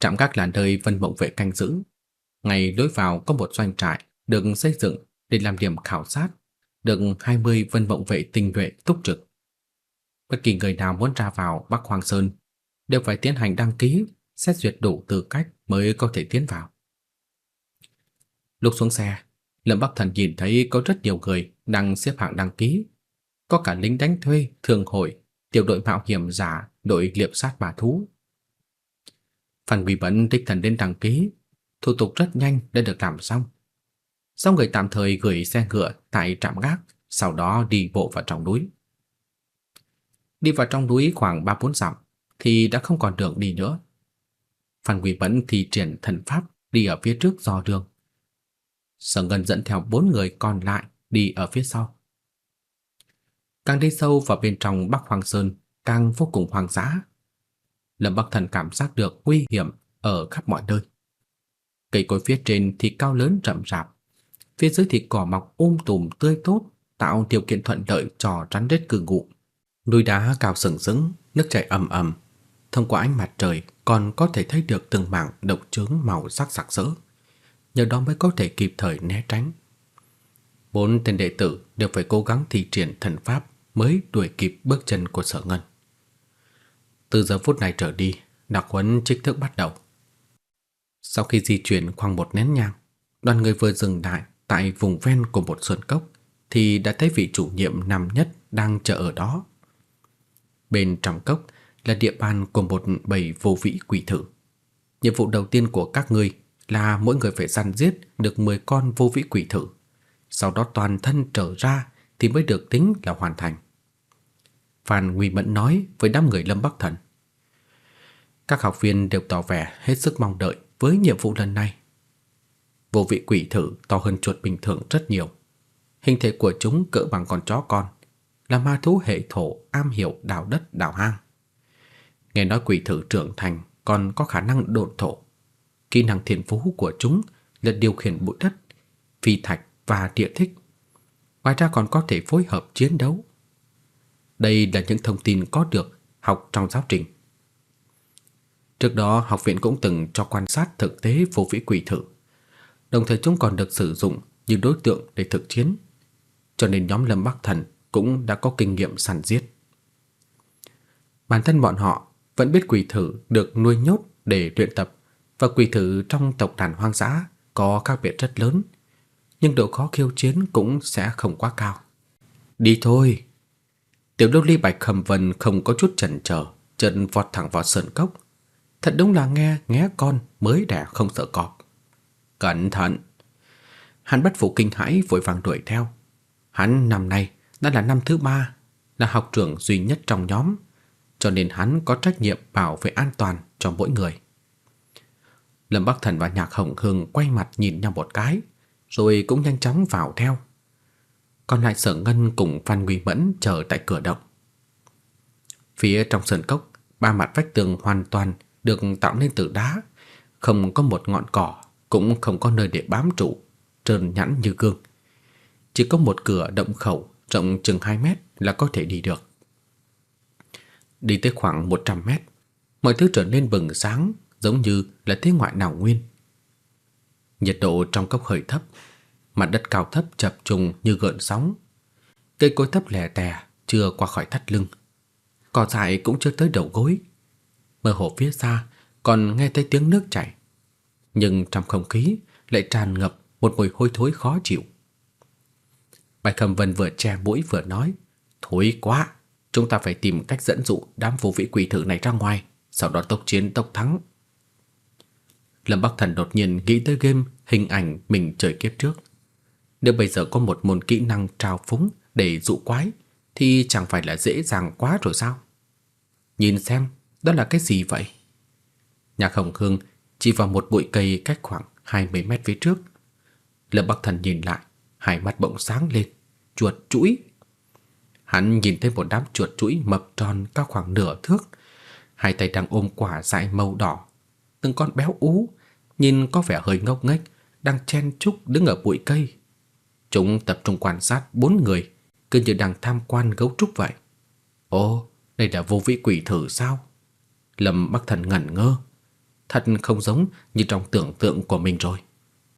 Trạm gác là nơi Vân Mộng vệ canh giữ. Ngay lối vào có một doanh trại được xây dựng để làm điểm khảo sát, được 20 Vân Mộng vệ tinh nhuệ túc trực. Bất kỳ người nào muốn ra vào Bắc Hoàng Sơn đều phải tiến hành đăng ký, xét duyệt đủ tư cách mới có thể tiến vào. Lúc xuống xe, Lâm Bắc Thần nhìn thấy có rất nhiều người đang xếp hạng đăng ký, có cả lính đánh thuê, thường hội, tiểu đội mạo hiểm giả, đội liệp sát ma thú. Phan Quý Bẩn đích thần đến đăng ký, thủ tục rất nhanh đã được làm xong. Sau người tạm thời gửi xe ngựa tại trạm gác, sau đó đi bộ vào trong núi. Đi vào trong núi khoảng 3-4 dặm thì đã không còn đường đi nữa. Phan Quỳ Bẩn thì triển thần pháp đi ở phía trước dò đường. Sở Ngân dẫn theo bốn người còn lại đi ở phía sau. Càng đi sâu vào bên trong Bắc Hoàng Sơn, càng vô cùng hoang dã. Lâm Bắc Thần cảm giác được nguy hiểm ở khắp mọi nơi. Cây cối phía trên thì cao lớn rậm rạp, phía dưới thì cỏ mọc um tùm tươi tốt, tạo điều kiện thuận lợi cho rắn rết cư ngụ. Núi đá cao sừng sững, nước chảy ầm ầm, thông qua ánh mặt trời còn có thể thấy được từng mảng độc trướng màu sắc sặc sỡ nhờ đó mới có thể kịp thời né tránh. Bốn tên đệ tử đều phải cố gắng thi triển thần pháp mới đuổi kịp bước chân của Sở Ngân. Từ giờ phút này trở đi, đặc huấn chính thức bắt đầu. Sau khi di chuyển khoảng một nén nhang, đoàn người vừa dừng lại tại vùng ven của một sơn cốc thì đã thấy vị chủ nhiệm nằm nhất đang chờ ở đó. Bên trong cốc là địa bàn của một bầy vô vĩ quỷ thử. Nhiệm vụ đầu tiên của các ngươi là mỗi người phải săn giết được 10 con vô vĩ quỷ thử, sau đó toàn thân trở ra thì mới được tính là hoàn thành. Phan Nguy Mẫn nói với đám người Lâm Bắc Thần. Các học viên đều tỏ vẻ hết sức mong đợi với nhiệm vụ lần này. Vô vị quỷ thử to hơn chuột bình thường rất nhiều. Hình thể của chúng cỡ bằng con chó con, là ma thú hệ thổ am hiểu đào đất đào hang. Nghe nói quỷ thử trưởng thành còn có khả năng độn thổ, Kỹ năng thiên phú của chúng là điều khiển bụi đất, phi thạch và địa thích. Ngoài ra còn có thể phối hợp chiến đấu. Đây là những thông tin có được học trong giáo trình. Trước đó, học viện cũng từng cho quan sát thực tế vô vĩ quỷ thử. Đồng thời chúng còn được sử dụng như đối tượng để thực chiến. Cho nên nhóm Lâm Bắc Thần cũng đã có kinh nghiệm săn giết. Bản thân bọn họ vẫn biết quỷ thử được nuôi nhốt để luyện tập và quỷ thử trong tộc đàn hoang dã có khác biệt rất lớn, nhưng độ khó khiêu chiến cũng sẽ không quá cao. Đi thôi. Tiểu Lâu Ly Bạch Khâm Vân không có chút chần chờ, chân vọt thẳng vào sơn cốc. Thật đúng là nghe nghé con mới đẻ không sợ cọp. Cẩn thận. Hắn bất phụ kinh hãi vội vàng đuổi theo. Hắn năm nay đã là năm thứ ba, là học trưởng duy nhất trong nhóm, cho nên hắn có trách nhiệm bảo vệ an toàn cho mỗi người. Lâm Bắc Thần và Nhạc Hồng Hương quay mặt nhìn nhau một cái, rồi cũng nhanh chóng vào theo. Còn lại Sở Ngân cùng Phan Nguy Mẫn chờ tại cửa động. Phía trong sân cốc, ba mặt vách tường hoàn toàn được tạo nên từ đá, không có một ngọn cỏ, cũng không có nơi để bám trụ, trơn nhẵn như gương. Chỉ có một cửa động khẩu rộng chừng 2 mét là có thể đi được. Đi tới khoảng 100 mét, mọi thứ trở nên bừng sáng, giống như là thế ngoại nào nguyên. Nhiệt độ trong cốc hơi thấp, mặt đất cao thấp chập trùng như gợn sóng. Cây cối thấp lẻ tè chưa qua khỏi thắt lưng. Cỏ dại cũng chưa tới đầu gối. Mơ hồ phía xa còn nghe thấy tiếng nước chảy. Nhưng trong không khí lại tràn ngập một mùi hôi thối khó chịu. Bạch Khâm Vân vừa che mũi vừa nói, thối quá, chúng ta phải tìm cách dẫn dụ đám vô vĩ quỷ thử này ra ngoài, sau đó tốc chiến tốc thắng. Lâm Bắc Thần đột nhiên nghĩ tới game hình ảnh mình chơi kiếp trước. Nếu bây giờ có một môn kỹ năng trào phúng để dụ quái thì chẳng phải là dễ dàng quá rồi sao? Nhìn xem, đó là cái gì vậy? Nhạc Hồng Hương chỉ vào một bụi cây cách khoảng 20 mét phía trước. Lâm Bắc Thần nhìn lại, hai mắt bỗng sáng lên, chuột chuỗi. Hắn nhìn thấy một đám chuột chuỗi mập tròn cao khoảng nửa thước, hai tay đang ôm quả dại màu đỏ, từng con béo ú, nhìn có vẻ hơi ngốc nghếch, đang chen chúc đứng ở bụi cây. Chúng tập trung quan sát bốn người, cứ như đang tham quan gấu trúc vậy. Ồ, đây là vô vị quỷ thử sao? Lâm Bắc Thần ngẩn ngơ. Thật không giống như trong tưởng tượng của mình rồi.